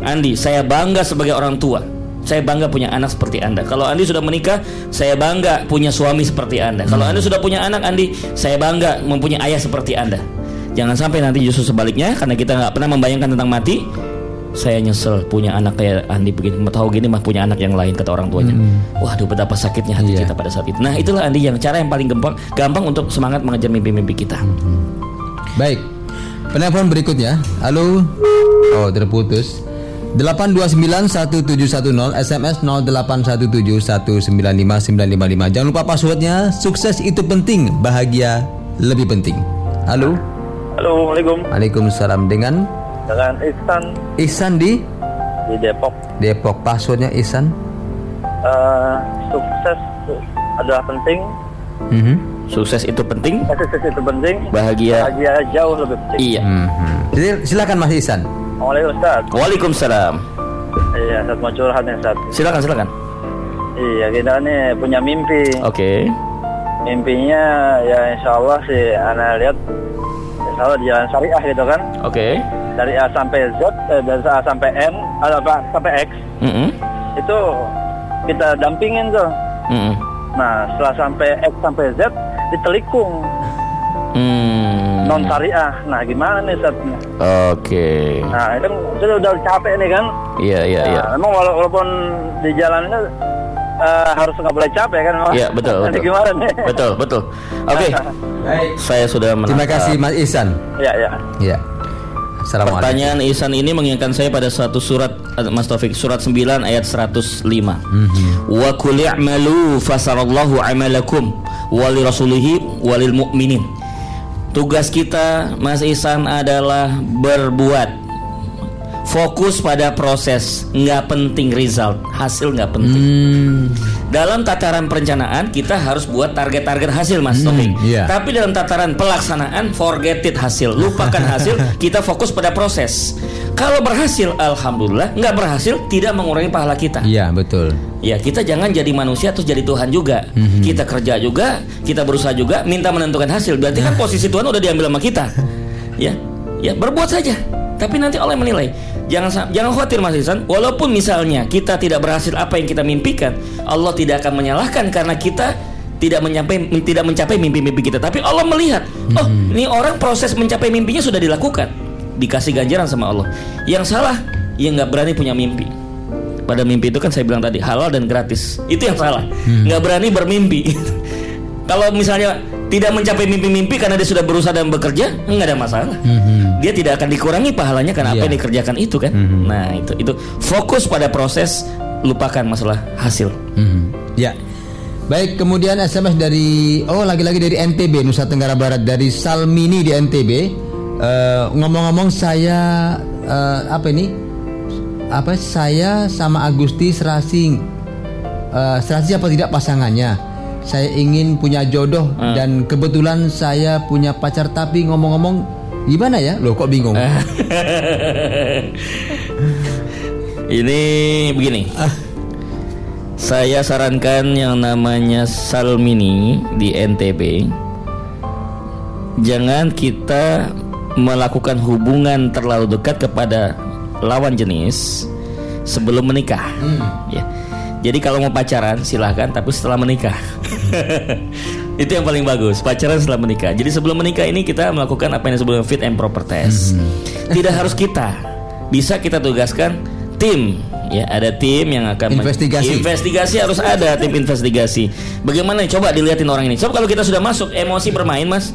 Speaker 3: Andi, saya bangga sebagai orang tua. Saya bangga punya anak seperti Anda. Kalau Andi sudah menikah, saya bangga punya suami seperti Anda. Kalau Anda sudah punya anak, Andi, saya bangga mempunyai ayah seperti Anda. Jangan sampai nanti justru sebaliknya, karena kita nggak pernah membayangkan tentang mati. Saya nyesel punya anak kayak Andi begini. Tahu gini mah punya anak yang lain kata orang tuanya. Waduh betapa sakitnya hati
Speaker 2: Iya.
Speaker 3: kita pada saat itu. Nah itulah Andi yang cara yang paling gampang, gampang untuk semangat mengejar mimpi-mimpi kita.
Speaker 2: Baik. Penelpon berikutnya. Halo. Oh, terputus. 8291710 SMS 0817195955. Jangan lupa passwordnya. Sukses itu penting, bahagia lebih penting. Halo.
Speaker 5: Halo, Assalamualaikum.
Speaker 2: Waalaikumsalam dengan
Speaker 5: Dengan Ihsan
Speaker 2: Ihsan di
Speaker 5: di Depok.
Speaker 2: Depok. Passwordnya Ihsan.
Speaker 5: Eh, sukses adalah penting.
Speaker 2: Mhm.
Speaker 3: Sukses itu penting,
Speaker 5: Sukses itu penting.
Speaker 3: bahagia.
Speaker 5: Bahagia jauh lebih penting.
Speaker 3: Iya.
Speaker 2: Mhm. Jadi silakan Mas Ihsan.
Speaker 5: Waalaikumsalam Ustaz.
Speaker 3: Waalaikumsalam.
Speaker 5: Iya, Ustaz mau curhat nih Ustaz.
Speaker 3: Silakan silakan.
Speaker 5: Iya, kita nih punya mimpi.
Speaker 3: Oke.
Speaker 5: Mimpinya ya insya Allah sih anak lihat insya Allah di jalan syariah gitu kan.
Speaker 3: Oke.
Speaker 5: Dari A sampai Z, eh, dari A sampai M, atau apa sampai X
Speaker 3: Mm-mm.
Speaker 5: itu kita dampingin tuh.
Speaker 3: Mm-mm.
Speaker 5: Nah, setelah sampai X sampai Z ditelikung
Speaker 3: Hmm.
Speaker 5: Non syariah. Nah, gimana nih Ustaz?
Speaker 3: Oke.
Speaker 5: Nah, itu sudah udah capek nih kan.
Speaker 3: Iya iya
Speaker 5: Nah,
Speaker 3: iya.
Speaker 5: Memang wala- walaupun di jalannya eh, harus nggak boleh capek kan?
Speaker 3: Iya betul
Speaker 5: Nanti
Speaker 3: betul.
Speaker 5: gimana nih?
Speaker 3: Betul betul. Oke.
Speaker 2: Baik.
Speaker 3: Saya sudah menangkap.
Speaker 2: Terima kasih Mas Ihsan.
Speaker 5: Ya ya.
Speaker 2: Ya. Assalamualaikum.
Speaker 3: Pertanyaan Ihsan ini mengingatkan saya pada suatu surat eh, Mas Taufik surat 9 ayat 105. Wa qul i'malu fasarallahu amalakum wali rasulihi walil mu'minin. Tugas kita Mas Ihsan adalah berbuat fokus pada proses nggak penting result hasil nggak penting
Speaker 2: Hmm.
Speaker 3: dalam tataran perencanaan kita harus buat target-target hasil mas Taufik.
Speaker 2: iya.
Speaker 3: tapi dalam tataran pelaksanaan forget it hasil lupakan hasil kita fokus pada proses kalau berhasil alhamdulillah nggak berhasil tidak mengurangi pahala kita.
Speaker 2: Iya, betul.
Speaker 3: ya kita jangan jadi manusia terus jadi Tuhan juga. Kita kerja juga kita berusaha juga minta menentukan hasil. Berarti kan posisi Tuhan udah diambil sama kita. Ya ya berbuat saja. Tapi nanti Allah menilai. Jangan jangan khawatir Mas Ihsan. Walaupun misalnya kita tidak berhasil apa yang kita mimpikan Allah tidak akan menyalahkan karena kita tidak mencapai tidak mencapai mimpi-mimpi kita. Tapi Allah melihat oh ini orang proses mencapai mimpinya sudah dilakukan dikasih ganjaran sama Allah. Yang salah yang nggak berani punya mimpi. Pada mimpi itu kan saya bilang tadi halal dan gratis. Itu yang salah. Nggak berani bermimpi. Kalau misalnya tidak mencapai mimpi-mimpi karena dia sudah berusaha dan bekerja nggak ada masalah. Dia tidak akan dikurangi pahalanya karena apa
Speaker 2: Iya.
Speaker 3: yang dikerjakan itu kan? Nah itu itu. Fokus pada proses lupakan masalah hasil.
Speaker 2: Mhm. Ya. Baik, kemudian SMS dari oh lagi-lagi dari NTB Nusa Tenggara Barat dari Salmini di NTB. Eh, ngomong-ngomong saya eh, apa ini? Apa saya sama Agusti serasi eh, serasi apa tidak pasangannya? Saya ingin punya jodoh dan kebetulan saya punya pacar tapi ngomong-ngomong gimana ya? Loh kok bingung?
Speaker 3: ini begini saya sarankan yang namanya Salmini di NTB jangan kita melakukan hubungan terlalu dekat kepada lawan jenis sebelum menikah. Ya. Jadi kalau mau pacaran silahkan tapi setelah menikah. Itu yang paling bagus pacaran setelah menikah. Jadi sebelum menikah ini kita melakukan apa yang disebut fit and proper test. Tidak harus kita. Bisa kita tugaskan tim. Ya ada tim yang akan
Speaker 2: Investigasi.
Speaker 3: investigasi harus ada tim investigasi. Bagaimana? Coba dilihatin orang ini. Coba kalau kita sudah masuk emosi bermain mas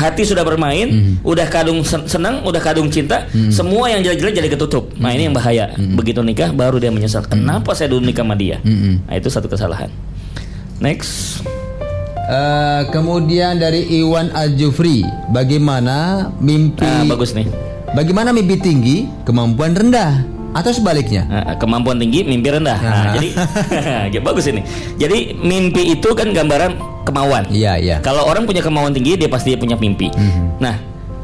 Speaker 3: hati sudah bermain udah kadung sen- senang udah kadung cinta semua yang jelek-jelek jadi ketutup. Nah ini yang bahaya. Begitu nikah baru dia menyesal. Kenapa saya dulu nikah sama dia? Nah itu satu kesalahan. Next.
Speaker 2: Eh, kemudian dari Iwan Aljufri, bagaimana mimpi
Speaker 3: Ah, bagus nih.
Speaker 2: Bagaimana mimpi tinggi, kemampuan rendah atau sebaliknya?
Speaker 3: Nah, kemampuan tinggi, mimpi rendah. Nah,
Speaker 2: Nah.
Speaker 3: jadi ya, bagus ini. Jadi mimpi itu kan gambaran kemauan.
Speaker 2: Iya, iya.
Speaker 3: Kalau orang punya kemauan tinggi, dia pasti punya mimpi. Nah,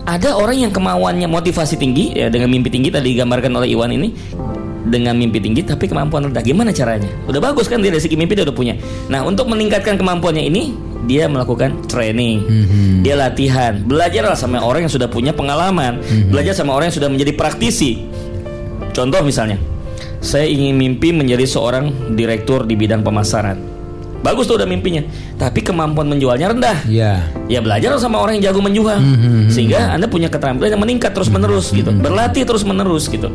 Speaker 3: ada orang yang kemauannya motivasi tinggi ya dengan mimpi tinggi tadi digambarkan oleh Iwan ini dengan mimpi tinggi tapi kemampuan rendah. Gimana caranya? Udah bagus kan dia dari segi mimpi dia udah punya. Nah, untuk meningkatkan kemampuannya ini dia melakukan training. Dia latihan, belajar sama orang yang sudah punya pengalaman, belajar sama orang yang sudah menjadi praktisi. Contoh misalnya, saya ingin mimpi menjadi seorang direktur di bidang pemasaran. Bagus tuh udah mimpinya, tapi kemampuan menjualnya rendah.
Speaker 2: Iya.
Speaker 3: Ya belajar sama orang yang jago menjual, sehingga anda punya keterampilan yang meningkat terus menerus gitu, berlatih terus menerus gitu.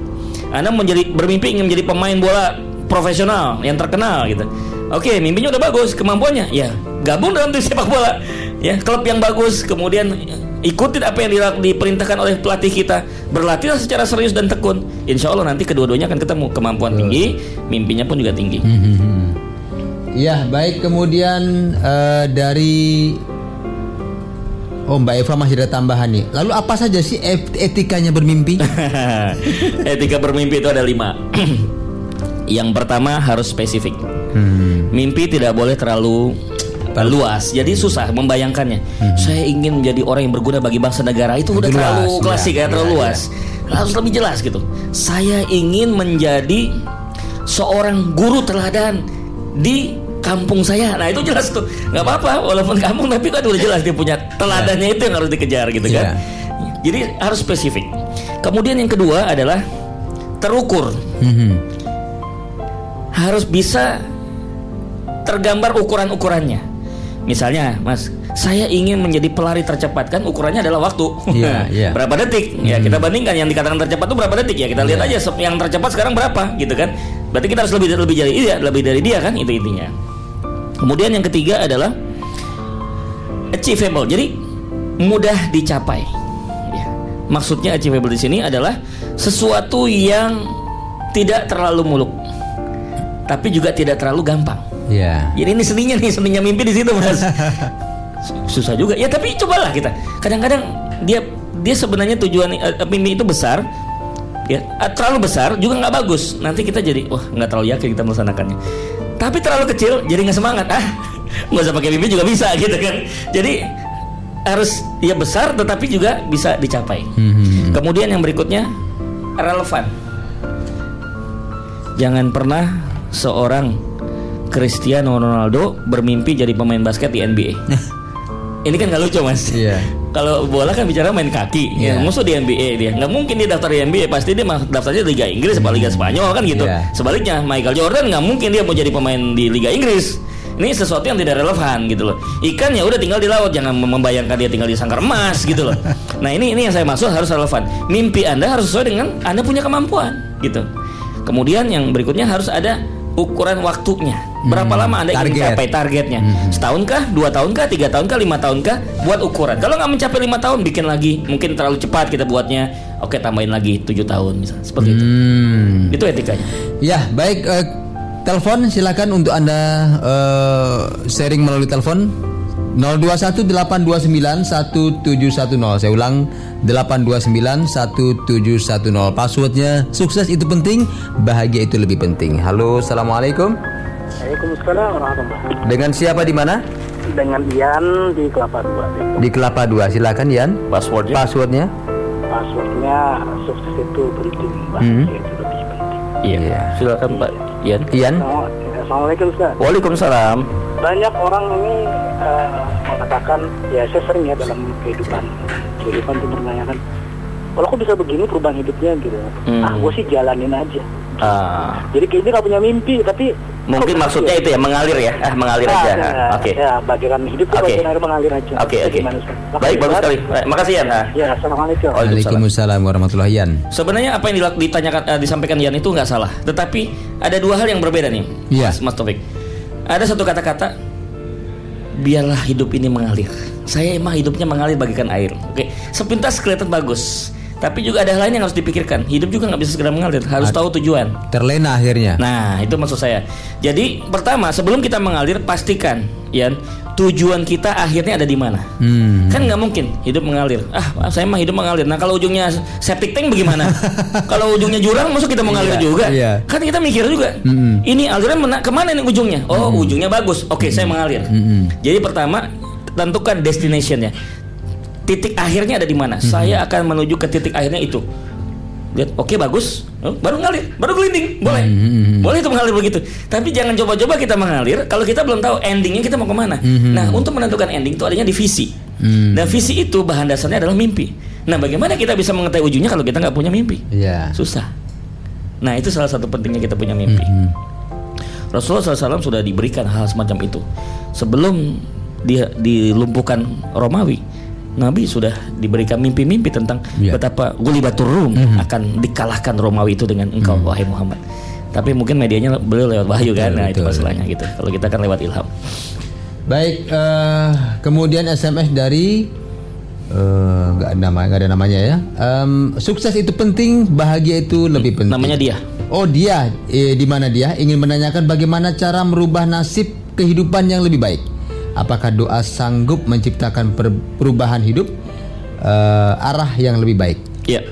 Speaker 3: Anda menjadi bermimpi ingin menjadi pemain bola profesional yang terkenal gitu. Oke, mimpinya udah bagus, kemampuannya ya gabung dalam tim sepak bola, ya klub yang bagus, kemudian ikutin apa yang diperintahkan oleh pelatih kita, berlatihlah secara serius dan tekun. Insya Allah nanti kedua-duanya akan ketemu kemampuan tinggi, mimpinya pun juga tinggi.
Speaker 2: Iya, baik kemudian eh, dari Oh, Mbak Eva masih ada tambahan nih. Lalu apa saja sih et- etikanya bermimpi?
Speaker 3: Etika bermimpi itu ada lima. yang pertama harus spesifik. Mimpi tidak boleh terlalu luas, jadi susah membayangkannya. Saya ingin menjadi orang yang berguna bagi bangsa negara itu udah terlalu
Speaker 2: luas,
Speaker 3: klasik
Speaker 2: ya,
Speaker 3: ya, terlalu
Speaker 2: ya,
Speaker 3: luas. Harus lebih jelas gitu. Saya ingin menjadi seorang guru teladan di kampung saya. Nah itu jelas tuh, nggak apa-apa walaupun kampung tapi kan udah jelas dia punya teladannya itu yang harus dikejar gitu kan.
Speaker 2: Iya.
Speaker 3: Jadi harus spesifik. Kemudian yang kedua adalah terukur.
Speaker 2: Mhm.
Speaker 3: Harus bisa tergambar ukuran-ukurannya. Misalnya, Mas, saya ingin menjadi pelari tercepat kan ukurannya adalah waktu.
Speaker 2: Iya, iya.
Speaker 3: berapa detik? Ya, kita bandingkan yang dikatakan tercepat itu berapa detik ya. Kita lihat aja se- yang tercepat sekarang berapa gitu kan. Berarti kita harus lebih lebih dari dia, lebih dari dia kan itu intinya. Kemudian yang ketiga adalah achievable. Jadi mudah dicapai. Ya. maksudnya achievable di sini adalah sesuatu yang tidak terlalu muluk, tapi juga tidak terlalu gampang.
Speaker 2: Ya.
Speaker 3: Jadi ini seninya nih, seninya mimpi di situ mas. Susah juga. Ya tapi cobalah kita. Kadang-kadang dia dia sebenarnya tujuan uh, mimpi itu besar, ya terlalu besar juga nggak bagus. Nanti kita jadi wah nggak terlalu yakin kita melaksanakannya. Tapi terlalu kecil jadi nggak semangat. Ah nggak usah pakai mimpi juga bisa gitu kan. Jadi harus ya besar tetapi juga bisa dicapai.
Speaker 2: Hmm.
Speaker 3: Kemudian yang berikutnya relevan. Jangan pernah seorang Cristiano Ronaldo bermimpi jadi pemain basket di NBA. Ini kan nggak lucu mas.
Speaker 2: Iya.
Speaker 3: Kalau bola kan bicara main kaki,
Speaker 2: Iya.
Speaker 3: ya musuh di NBA dia. Nggak mungkin dia daftar di NBA, pasti dia daftarnya Liga Inggris atau Liga Spanyol kan gitu.
Speaker 2: Iya.
Speaker 3: Sebaliknya Michael Jordan nggak mungkin dia mau jadi pemain di Liga Inggris. Ini sesuatu yang tidak relevan gitu loh. Ikan ya udah tinggal di laut, jangan membayangkan dia tinggal di sangkar emas gitu loh. Nah ini ini yang saya maksud harus relevan. Mimpi anda harus sesuai dengan anda punya kemampuan gitu. Kemudian yang berikutnya harus ada ukuran waktunya. Berapa
Speaker 2: Hmm,
Speaker 3: lama anda ingin
Speaker 2: target.
Speaker 3: capai targetnya? Setahun kah, dua tahun kah, tiga tahun kah, lima tahun kah? Buat ukuran. Kalau nggak mencapai lima tahun, bikin lagi. Mungkin terlalu cepat kita buatnya. Oke, tambahin lagi tujuh tahun misalnya. Seperti itu.
Speaker 2: Hmm.
Speaker 3: Itu etikanya.
Speaker 2: Ya, baik eh, telepon silakan untuk Anda eh, sharing melalui telepon 0218291710. Saya ulang 8291710. Passwordnya sukses itu penting, bahagia itu lebih penting. Halo, assalamualaikum.
Speaker 5: Waalaikumsalam warahmatullahi
Speaker 2: Dengan siapa di mana?
Speaker 5: Dengan Ian di Kelapa Dua.
Speaker 2: Di Kelapa Dua. Silakan Yan.
Speaker 3: Passwordnya.
Speaker 2: Passwordnya.
Speaker 5: Passwordnya sukses itu penting,
Speaker 2: Hmm.
Speaker 5: bahagia itu lebih penting.
Speaker 3: Iya.
Speaker 2: Iya.
Speaker 3: Silakan Pak Ian.
Speaker 2: Ian.
Speaker 5: Assalamualaikum Ustaz.
Speaker 3: Waalaikumsalam.
Speaker 5: Banyak orang ini eh, mengatakan, ya saya sering ya dalam kehidupan kehidupan itu menanyakan, kalau kok bisa begini perubahan hidupnya gitu.
Speaker 3: Hmm.
Speaker 5: Ah, gue sih jalanin aja.
Speaker 3: Ah,
Speaker 5: Jadi kayaknya nggak punya mimpi, tapi
Speaker 3: mungkin
Speaker 5: kok
Speaker 3: maksudnya
Speaker 5: ya?
Speaker 3: itu ya mengalir ya. Ah, mengalir
Speaker 5: Ah,
Speaker 3: aja.
Speaker 5: ya,
Speaker 3: Ah, Oke.
Speaker 5: Ya, bagian hidup itu
Speaker 3: Oke.
Speaker 5: bagian air mengalir aja.
Speaker 3: Oke,
Speaker 5: Itu
Speaker 3: oke.
Speaker 5: Makasih,
Speaker 3: Baik, bagus sekali. Makasih Yan. Ah.
Speaker 5: Ya, assalamualaikum.
Speaker 3: Oh,
Speaker 2: Waalaikumsalam warahmatullahi Yan.
Speaker 3: Sebenarnya apa yang ditanyakan eh, disampaikan Yan itu nggak salah, tetapi ada dua hal yang berbeda nih,
Speaker 2: Iya.
Speaker 3: Mas, Mas Taufik. Ada satu kata-kata, biarlah hidup ini mengalir. Saya emang hidupnya mengalir bagikan air. Oke, sepintas kelihatan bagus, tapi juga ada hal lain yang harus dipikirkan. Hidup juga nggak bisa segera mengalir, harus
Speaker 2: Ad-
Speaker 3: tahu tujuan.
Speaker 2: Terlena akhirnya.
Speaker 3: Nah, itu maksud saya. Jadi pertama, sebelum kita mengalir, pastikan, Yan, tujuan kita akhirnya ada di mana.
Speaker 2: Hmm.
Speaker 3: Kan nggak mungkin hidup mengalir. Ah, saya mah hidup mengalir. Nah, kalau ujungnya septic tank bagaimana? kalau ujungnya jurang, masuk kita mengalir
Speaker 2: Iya,
Speaker 3: juga?
Speaker 2: iya.
Speaker 3: Kan kita mikir juga.
Speaker 2: Mm-mm.
Speaker 3: Ini aliran ke mana nih ujungnya? Oh, ujungnya bagus. Oke, saya mengalir.
Speaker 2: Mm-mm.
Speaker 3: Jadi pertama, tentukan destinationnya. Titik akhirnya ada di mana? Saya akan menuju ke titik akhirnya itu. Lihat, oke bagus, Oh, baru ngalir, baru gliding, boleh,
Speaker 2: Mhm.
Speaker 3: boleh itu mengalir begitu. Tapi jangan coba-coba kita mengalir kalau kita belum tahu endingnya kita mau ke mana.
Speaker 2: Mhm.
Speaker 3: Nah, untuk menentukan ending itu adanya di visi.
Speaker 2: Hmm.
Speaker 3: Dan visi itu bahan dasarnya adalah mimpi. Nah, bagaimana kita bisa mengetahui ujungnya kalau kita nggak punya mimpi?
Speaker 2: Iya.
Speaker 3: Susah. Nah, itu salah satu pentingnya kita punya mimpi.
Speaker 2: Mhm.
Speaker 3: Rasulullah SAW sudah diberikan hal semacam itu sebelum dia dilumpuhkan Romawi. Nabi sudah diberikan mimpi-mimpi tentang
Speaker 2: Iya.
Speaker 3: betapa Gulibatur Rum akan dikalahkan Romawi itu dengan engkau wahai Muhammad. Tapi mungkin medianya beliau lewat wahyu kan,
Speaker 2: Betul,
Speaker 3: nah itu masalahnya gitu. Kalau kita kan lewat ilham.
Speaker 2: Baik, eh, kemudian SMS dari eh, nggak ada nama, nggak ada namanya ya. Em, sukses itu penting, bahagia itu lebih penting.
Speaker 3: Namanya dia.
Speaker 2: Oh dia, eh, di mana dia? Ingin menanyakan bagaimana cara merubah nasib kehidupan yang lebih baik. Apakah doa sanggup menciptakan per- perubahan hidup eh, arah yang lebih baik?
Speaker 3: Ya.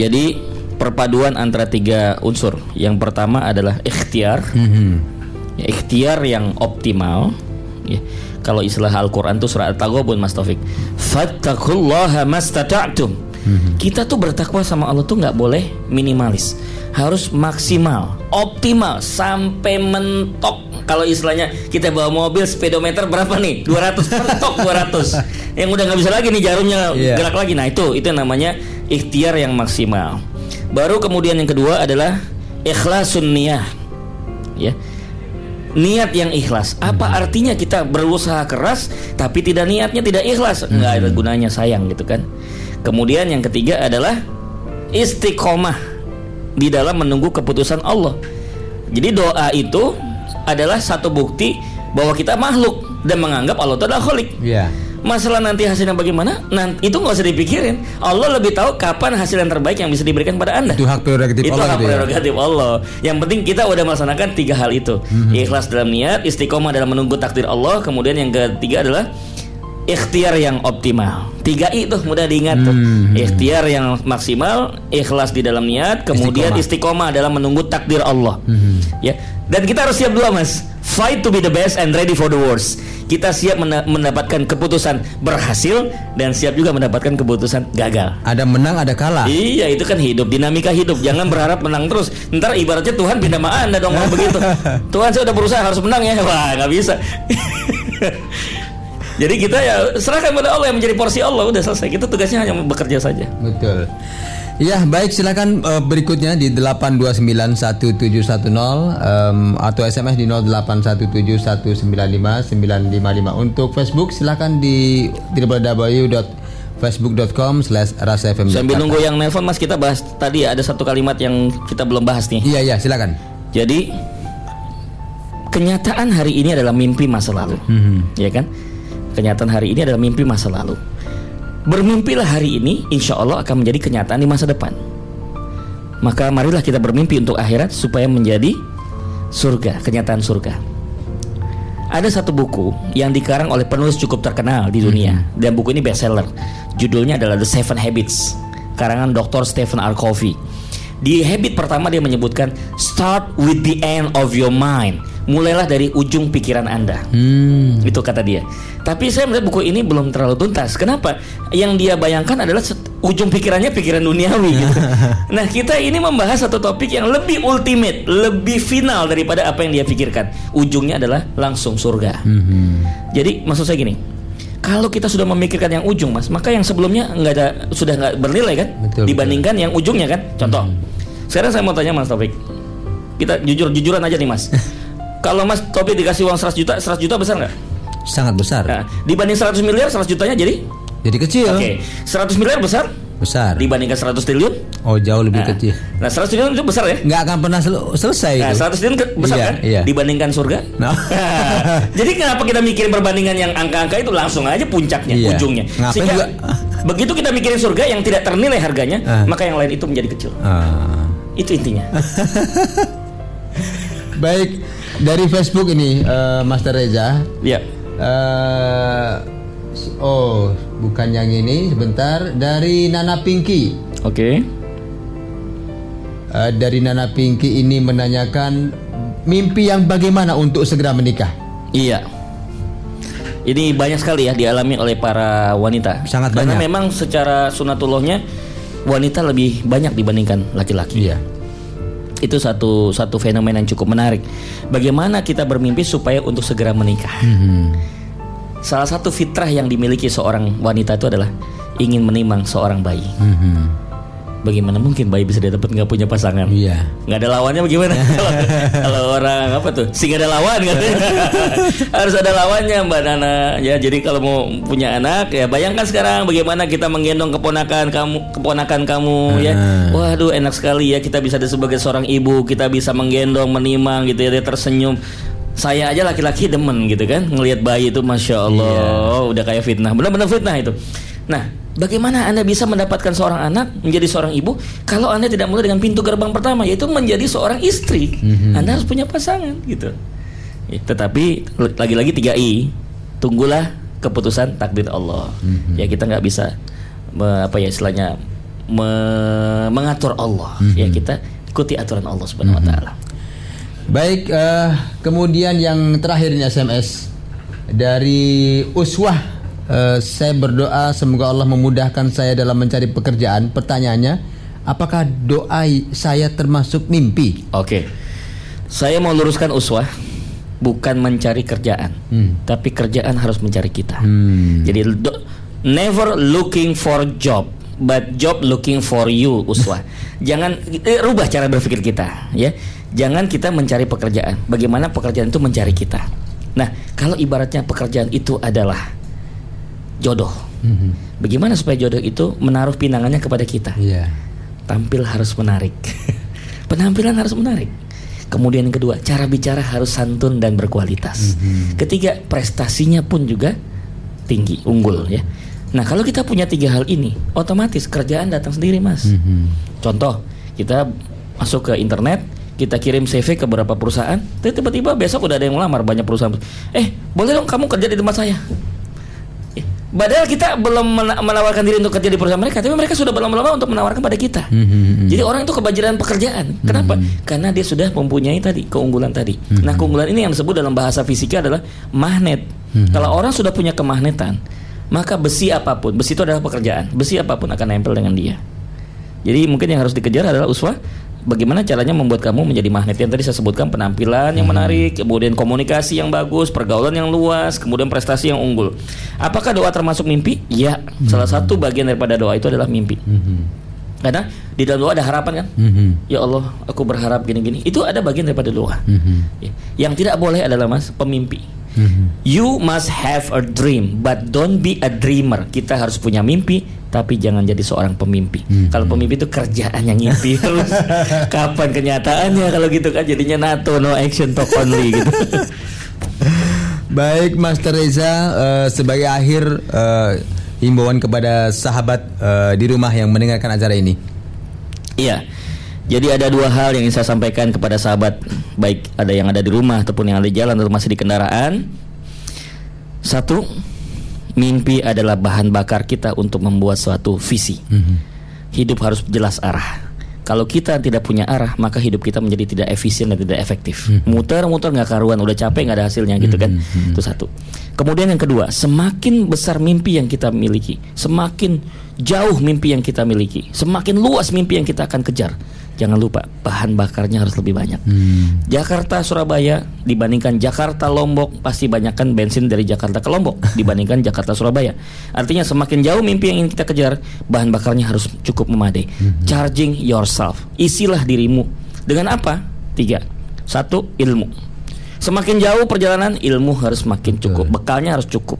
Speaker 3: Jadi perpaduan antara tiga unsur. Yang pertama adalah ikhtiar.
Speaker 2: Mhm.
Speaker 3: Ya, ikhtiar yang optimal ya. Kalau istilah Al-Qur'an itu surah At-Taghabun Mas Taufik. Fattaqullaha mastata'tum. Kita tuh bertakwa sama Allah tuh nggak boleh minimalis. Harus maksimal, optimal sampai mentok. Kalau istilahnya kita bawa mobil speedometer berapa nih? 200 mentok 200. Yang udah nggak bisa lagi nih jarumnya
Speaker 2: Iya.
Speaker 3: gerak lagi. Nah, itu itu namanya ikhtiar yang maksimal. Baru kemudian yang kedua adalah ikhlasun niyah. Ya niat yang ikhlas. Apa artinya kita berusaha keras tapi tidak niatnya tidak ikhlas? Nggak ada gunanya sayang gitu kan. Kemudian yang ketiga adalah istiqomah di dalam menunggu keputusan Allah. Jadi doa itu adalah satu bukti bahwa kita makhluk dan menganggap Allah itu adalah kholik.
Speaker 2: Ya.
Speaker 3: Masalah nanti hasilnya bagaimana? Nanti itu nggak usah dipikirin. Allah lebih tahu kapan hasil yang terbaik yang bisa diberikan pada anda.
Speaker 2: Itu hak prerogatif
Speaker 3: itu
Speaker 2: Allah
Speaker 3: hak
Speaker 2: gitu ya.
Speaker 3: Allah. Yang penting kita udah melaksanakan tiga hal itu.
Speaker 2: Mhm.
Speaker 3: Ikhlas dalam niat, istiqomah dalam menunggu takdir Allah. Kemudian yang ketiga adalah ikhtiar yang optimal. Tiga I tuh mudah diingat tuh.
Speaker 2: Mhm.
Speaker 3: Ikhtiar yang maksimal, ikhlas di dalam niat, kemudian istiqomah, dalam menunggu takdir Allah.
Speaker 2: Mhm.
Speaker 3: Ya. Dan kita harus siap dulu Mas. Fight to be the best and ready for the worst. Kita siap mendapatkan keputusan berhasil dan siap juga mendapatkan keputusan gagal.
Speaker 2: Ada menang, ada kalah.
Speaker 3: Iya itu kan hidup dinamika hidup jangan berharap menang terus ntar ibaratnya Tuhan pindah sama anda dong kalau begitu Tuhan saya udah berusaha harus menang ya wah nggak bisa jadi kita ya serahkan pada Allah yang menjadi porsi Allah udah selesai kita tugasnya hanya bekerja saja
Speaker 2: Betul. Ya baik silakan eh, berikutnya di 8291710 em, atau SMS di 0817195955 untuk Facebook silakan di www.facebook.com slash rasafm
Speaker 3: sambil nunggu yang nelpon mas kita bahas tadi ada satu kalimat yang kita belum bahas nih.
Speaker 2: Iya iya silakan.
Speaker 3: jadi kenyataan hari ini adalah mimpi masa lalu. Ya kan? Kenyataan hari ini adalah mimpi masa lalu bermimpilah hari ini insya Allah akan menjadi kenyataan di masa depan. Maka marilah kita bermimpi untuk akhirat supaya menjadi surga kenyataan surga. Ada satu buku yang dikarang oleh penulis cukup terkenal di dunia. Dan buku ini bestseller. Judulnya adalah The Seven Habits karangan Dr. Stephen R. Covey. Di habit pertama dia menyebutkan start with the end of your mind mulailah dari ujung pikiran anda
Speaker 2: Hmm.
Speaker 3: itu kata dia. Tapi saya melihat buku ini belum terlalu tuntas. Kenapa? Yang dia bayangkan adalah ujung pikirannya pikiran duniawi. gitu. Nah kita ini membahas satu topik yang lebih ultimate, lebih final daripada apa yang dia pikirkan. Ujungnya adalah langsung surga.
Speaker 2: Mhm.
Speaker 3: Jadi maksud saya gini. Kalau kita sudah memikirkan yang ujung, mas, maka yang sebelumnya nggak ada sudah nggak bernilai kan?
Speaker 2: Betul,
Speaker 3: Dibandingkan yang ujungnya kan? Contoh. Sekarang saya mau tanya mas Taufik. Kita jujur jujuran aja nih mas. Kalau mas Taufik dikasih uang 100 juta, 100 juta besar nggak?
Speaker 2: Sangat besar.
Speaker 3: Nah, dibanding 100 miliar 100 jutanya jadi
Speaker 2: Jadi kecil.
Speaker 3: Oke 100 miliar besar
Speaker 2: Besar.
Speaker 3: Dibandingkan 100 triliun
Speaker 2: Oh jauh lebih
Speaker 3: nah,
Speaker 2: kecil.
Speaker 3: Nah 100 triliun itu besar ya
Speaker 2: Nggak akan pernah sel- selesai
Speaker 3: Nah
Speaker 2: itu.
Speaker 3: 100 triliun besar
Speaker 2: Iya,
Speaker 3: kan
Speaker 2: iya.
Speaker 3: Dibandingkan surga
Speaker 2: Nah.
Speaker 3: Jadi kenapa kita mikirin perbandingan yang angka-angka itu langsung aja puncaknya
Speaker 2: Iya.
Speaker 3: Ujungnya
Speaker 2: Ngapain
Speaker 3: Sehingga
Speaker 2: juga-
Speaker 3: Begitu kita mikirin surga yang tidak ternilai harganya
Speaker 2: Ah.
Speaker 3: Maka yang lain itu menjadi kecil
Speaker 2: Ah.
Speaker 3: Itu intinya
Speaker 2: Baik dari Facebook ini eh, Master Reza.
Speaker 3: Ya
Speaker 2: eh, oh bukan yang ini sebentar dari Nana Pinky.
Speaker 3: Oke
Speaker 2: Eh, dari Nana Pinky ini menanyakan mimpi yang bagaimana untuk segera menikah.
Speaker 3: Iya. Ini banyak sekali ya dialami oleh para wanita.
Speaker 2: Sangat
Speaker 3: Karena
Speaker 2: banyak.
Speaker 3: memang secara sunatullahnya wanita lebih banyak dibandingkan laki-laki.
Speaker 2: Iya.
Speaker 3: Itu satu satu fenomena yang cukup menarik. Bagaimana kita bermimpi supaya untuk segera menikah?
Speaker 2: Mhm.
Speaker 3: Salah satu fitrah yang dimiliki seorang wanita itu adalah ingin menimang seorang bayi.
Speaker 2: Mhm.
Speaker 3: Bagaimana mungkin bayi bisa dapat nggak punya pasangan?
Speaker 2: Iya.
Speaker 3: nggak ada lawannya bagaimana? Kalau, orang apa tuh? Sih ada lawan katanya harus ada lawannya mbak Nana. Ya jadi kalau mau punya anak ya bayangkan sekarang bagaimana kita menggendong keponakan kamu keponakan kamu ya.
Speaker 2: Ah.
Speaker 3: waduh enak sekali ya kita bisa ada sebagai seorang ibu kita bisa menggendong menimang gitu ya dia tersenyum. Saya aja laki-laki demen gitu kan ngelihat bayi itu masya Allah. Udah kayak fitnah benar-benar fitnah itu. Nah Bagaimana Anda bisa mendapatkan seorang anak menjadi seorang ibu kalau Anda tidak mulai dengan pintu gerbang pertama yaitu menjadi seorang istri. Anda harus punya pasangan gitu. Ya, tetapi lagi-lagi 3I, tunggulah keputusan takdir Allah. Ya kita nggak bisa me- apa ya istilahnya me- mengatur Allah. Ya kita ikuti aturan Allah Subhanahu wa taala.
Speaker 2: Baik, eh, kemudian yang terakhir ini SMS dari Uswah. Eh, saya berdoa semoga Allah memudahkan saya dalam mencari pekerjaan. Pertanyaannya, apakah doa saya termasuk mimpi?
Speaker 3: Oke. Saya mau luruskan uswah bukan mencari kerjaan,
Speaker 2: Hmm.
Speaker 3: tapi kerjaan harus mencari kita.
Speaker 2: Hmm.
Speaker 3: Jadi do- never looking for job, but job looking for you, uswah. Jangan eh, rubah cara berpikir kita, ya. Jangan kita mencari pekerjaan. Bagaimana pekerjaan itu mencari kita. Nah, kalau ibaratnya pekerjaan itu adalah jodoh.
Speaker 2: Mhm.
Speaker 3: Bagaimana supaya jodoh itu menaruh pinangannya kepada kita?
Speaker 2: Iya.
Speaker 3: Tampil harus menarik. Penampilan harus menarik. Kemudian yang kedua, cara bicara harus santun dan berkualitas. Ketiga, prestasinya pun juga tinggi, unggul ya. Nah kalau kita punya tiga hal ini, otomatis kerjaan datang sendiri mas. Contoh, kita masuk ke internet, kita kirim CV ke beberapa perusahaan, tiba-tiba besok udah ada yang melamar banyak perusahaan. Eh, boleh dong kamu kerja di tempat saya. Padahal kita belum mena- menawarkan diri untuk kerja di perusahaan mereka, tapi mereka sudah berlama-lama untuk menawarkan pada kita. Jadi orang itu kebanjiran pekerjaan. Kenapa? Karena dia sudah mempunyai tadi keunggulan tadi. Nah, keunggulan ini yang disebut dalam bahasa fisika adalah magnet. Kalau orang sudah punya kemagnetan, maka besi apa pun, besi itu adalah pekerjaan, besi apa pun akan nempel dengan dia. Jadi mungkin yang harus dikejar adalah uswah bagaimana caranya membuat kamu menjadi magnet yang tadi saya sebutkan penampilan yang menarik, kemudian komunikasi yang bagus, pergaulan yang luas, kemudian prestasi yang unggul. Apakah doa termasuk mimpi? Ya, salah satu bagian daripada doa itu adalah mimpi. Karena di dalam doa ada harapan kan? Ya Allah, aku berharap gini-gini. Itu ada bagian daripada doa. Ya. Yang tidak boleh adalah mas pemimpi. You must have a dream, but don't be a dreamer. Kita harus punya mimpi, tapi jangan jadi seorang pemimpi. Kalau pemimpi itu kerjaannya ngimpi terus. Kapan kenyataannya kalau gitu kan jadinya NATO no action talk only gitu.
Speaker 2: Baik Master Reza eh, sebagai akhir eh, himbauan kepada sahabat eh, di rumah yang mendengarkan acara ini.
Speaker 3: Iya. Jadi ada dua hal yang ingin saya sampaikan kepada sahabat baik ada yang ada di rumah ataupun yang ada di jalan atau masih di kendaraan. Satu, mimpi adalah bahan bakar kita untuk membuat suatu visi. Hidup harus jelas arah. Kalau kita tidak punya arah, maka hidup kita menjadi tidak efisien dan tidak efektif. Muter-muter nggak karuan, udah capek nggak ada hasilnya gitu kan. Itu satu. Kemudian yang kedua, semakin besar mimpi yang kita miliki, semakin jauh mimpi yang kita miliki, semakin luas mimpi yang kita akan kejar. Jangan lupa bahan bakarnya harus lebih banyak. Jakarta Surabaya dibandingkan Jakarta Lombok pasti banyakkan bensin dari Jakarta ke Lombok dibandingkan Jakarta Surabaya. Artinya semakin jauh mimpi yang ingin kita kejar, bahan bakarnya harus cukup memadai. Charging yourself. Isilah dirimu dengan apa? Tiga. Satu, ilmu. Semakin jauh perjalanan, ilmu harus makin cukup, bekalnya harus cukup.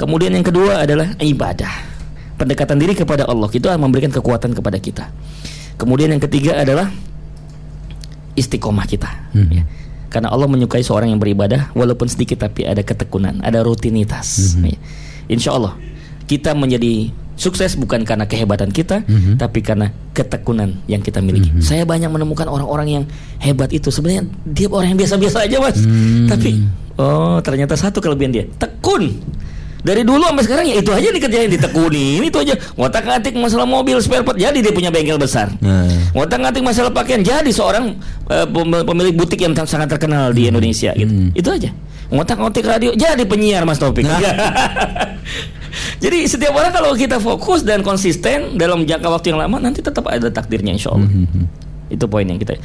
Speaker 3: Kemudian yang kedua adalah ibadah. Pendekatan diri kepada Allah itu akan memberikan kekuatan kepada kita. Kemudian yang ketiga adalah istiqomah kita. ya. Karena Allah menyukai seorang yang beribadah walaupun sedikit tapi ada ketekunan, ada rutinitas. ya. Insya Allah kita menjadi sukses bukan karena kehebatan kita, tapi karena ketekunan yang kita miliki. Saya banyak menemukan orang-orang yang hebat itu sebenarnya dia orang yang biasa-biasa aja mas, tapi oh ternyata satu kelebihan dia tekun. Dari dulu sampai sekarang ya itu aja dikerjain ditekunin itu aja. Ngotak ngatik masalah mobil spare part jadi dia punya bengkel besar.
Speaker 2: Nah.
Speaker 3: ngotak ngatik masalah pakaian jadi seorang pem- pemilik butik yang sangat terkenal di Indonesia gitu. Itu aja. Ngotak ngotik radio jadi penyiar mas Topik jadi setiap orang kalau kita fokus dan konsisten dalam jangka waktu yang lama nanti tetap ada takdirnya insya Allah. Itu poin yang kita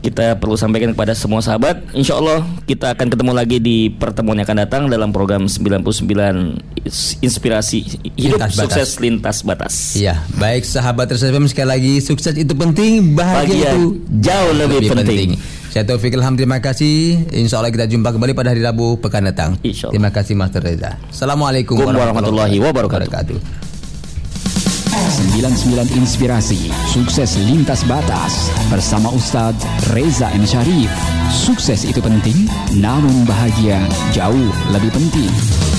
Speaker 3: kita perlu sampaikan kepada semua sahabat. Insya Allah kita akan ketemu lagi di pertemuan yang akan datang dalam program 99 Ins- Inspirasi Hidup
Speaker 2: Lintas Batas.
Speaker 3: Sukses Lintas Batas.
Speaker 2: Iya, baik sahabat Reserve sekali lagi sukses itu penting, bahagia
Speaker 3: Bahagia
Speaker 2: itu
Speaker 3: jauh lebih penting.
Speaker 2: Saya Taufik Ilham, terima kasih. Insya Allah kita jumpa kembali pada hari Rabu pekan datang.
Speaker 3: Insya Allah.
Speaker 2: Terima kasih Master Reza. Assalamualaikum
Speaker 3: Warahmatullahi wabarakatuh.
Speaker 1: 99 Inspirasi. Sukses Lintas Batas. Bersama Ustadz Reza M. Syarif. Sukses itu penting Namun bahagia jauh lebih penting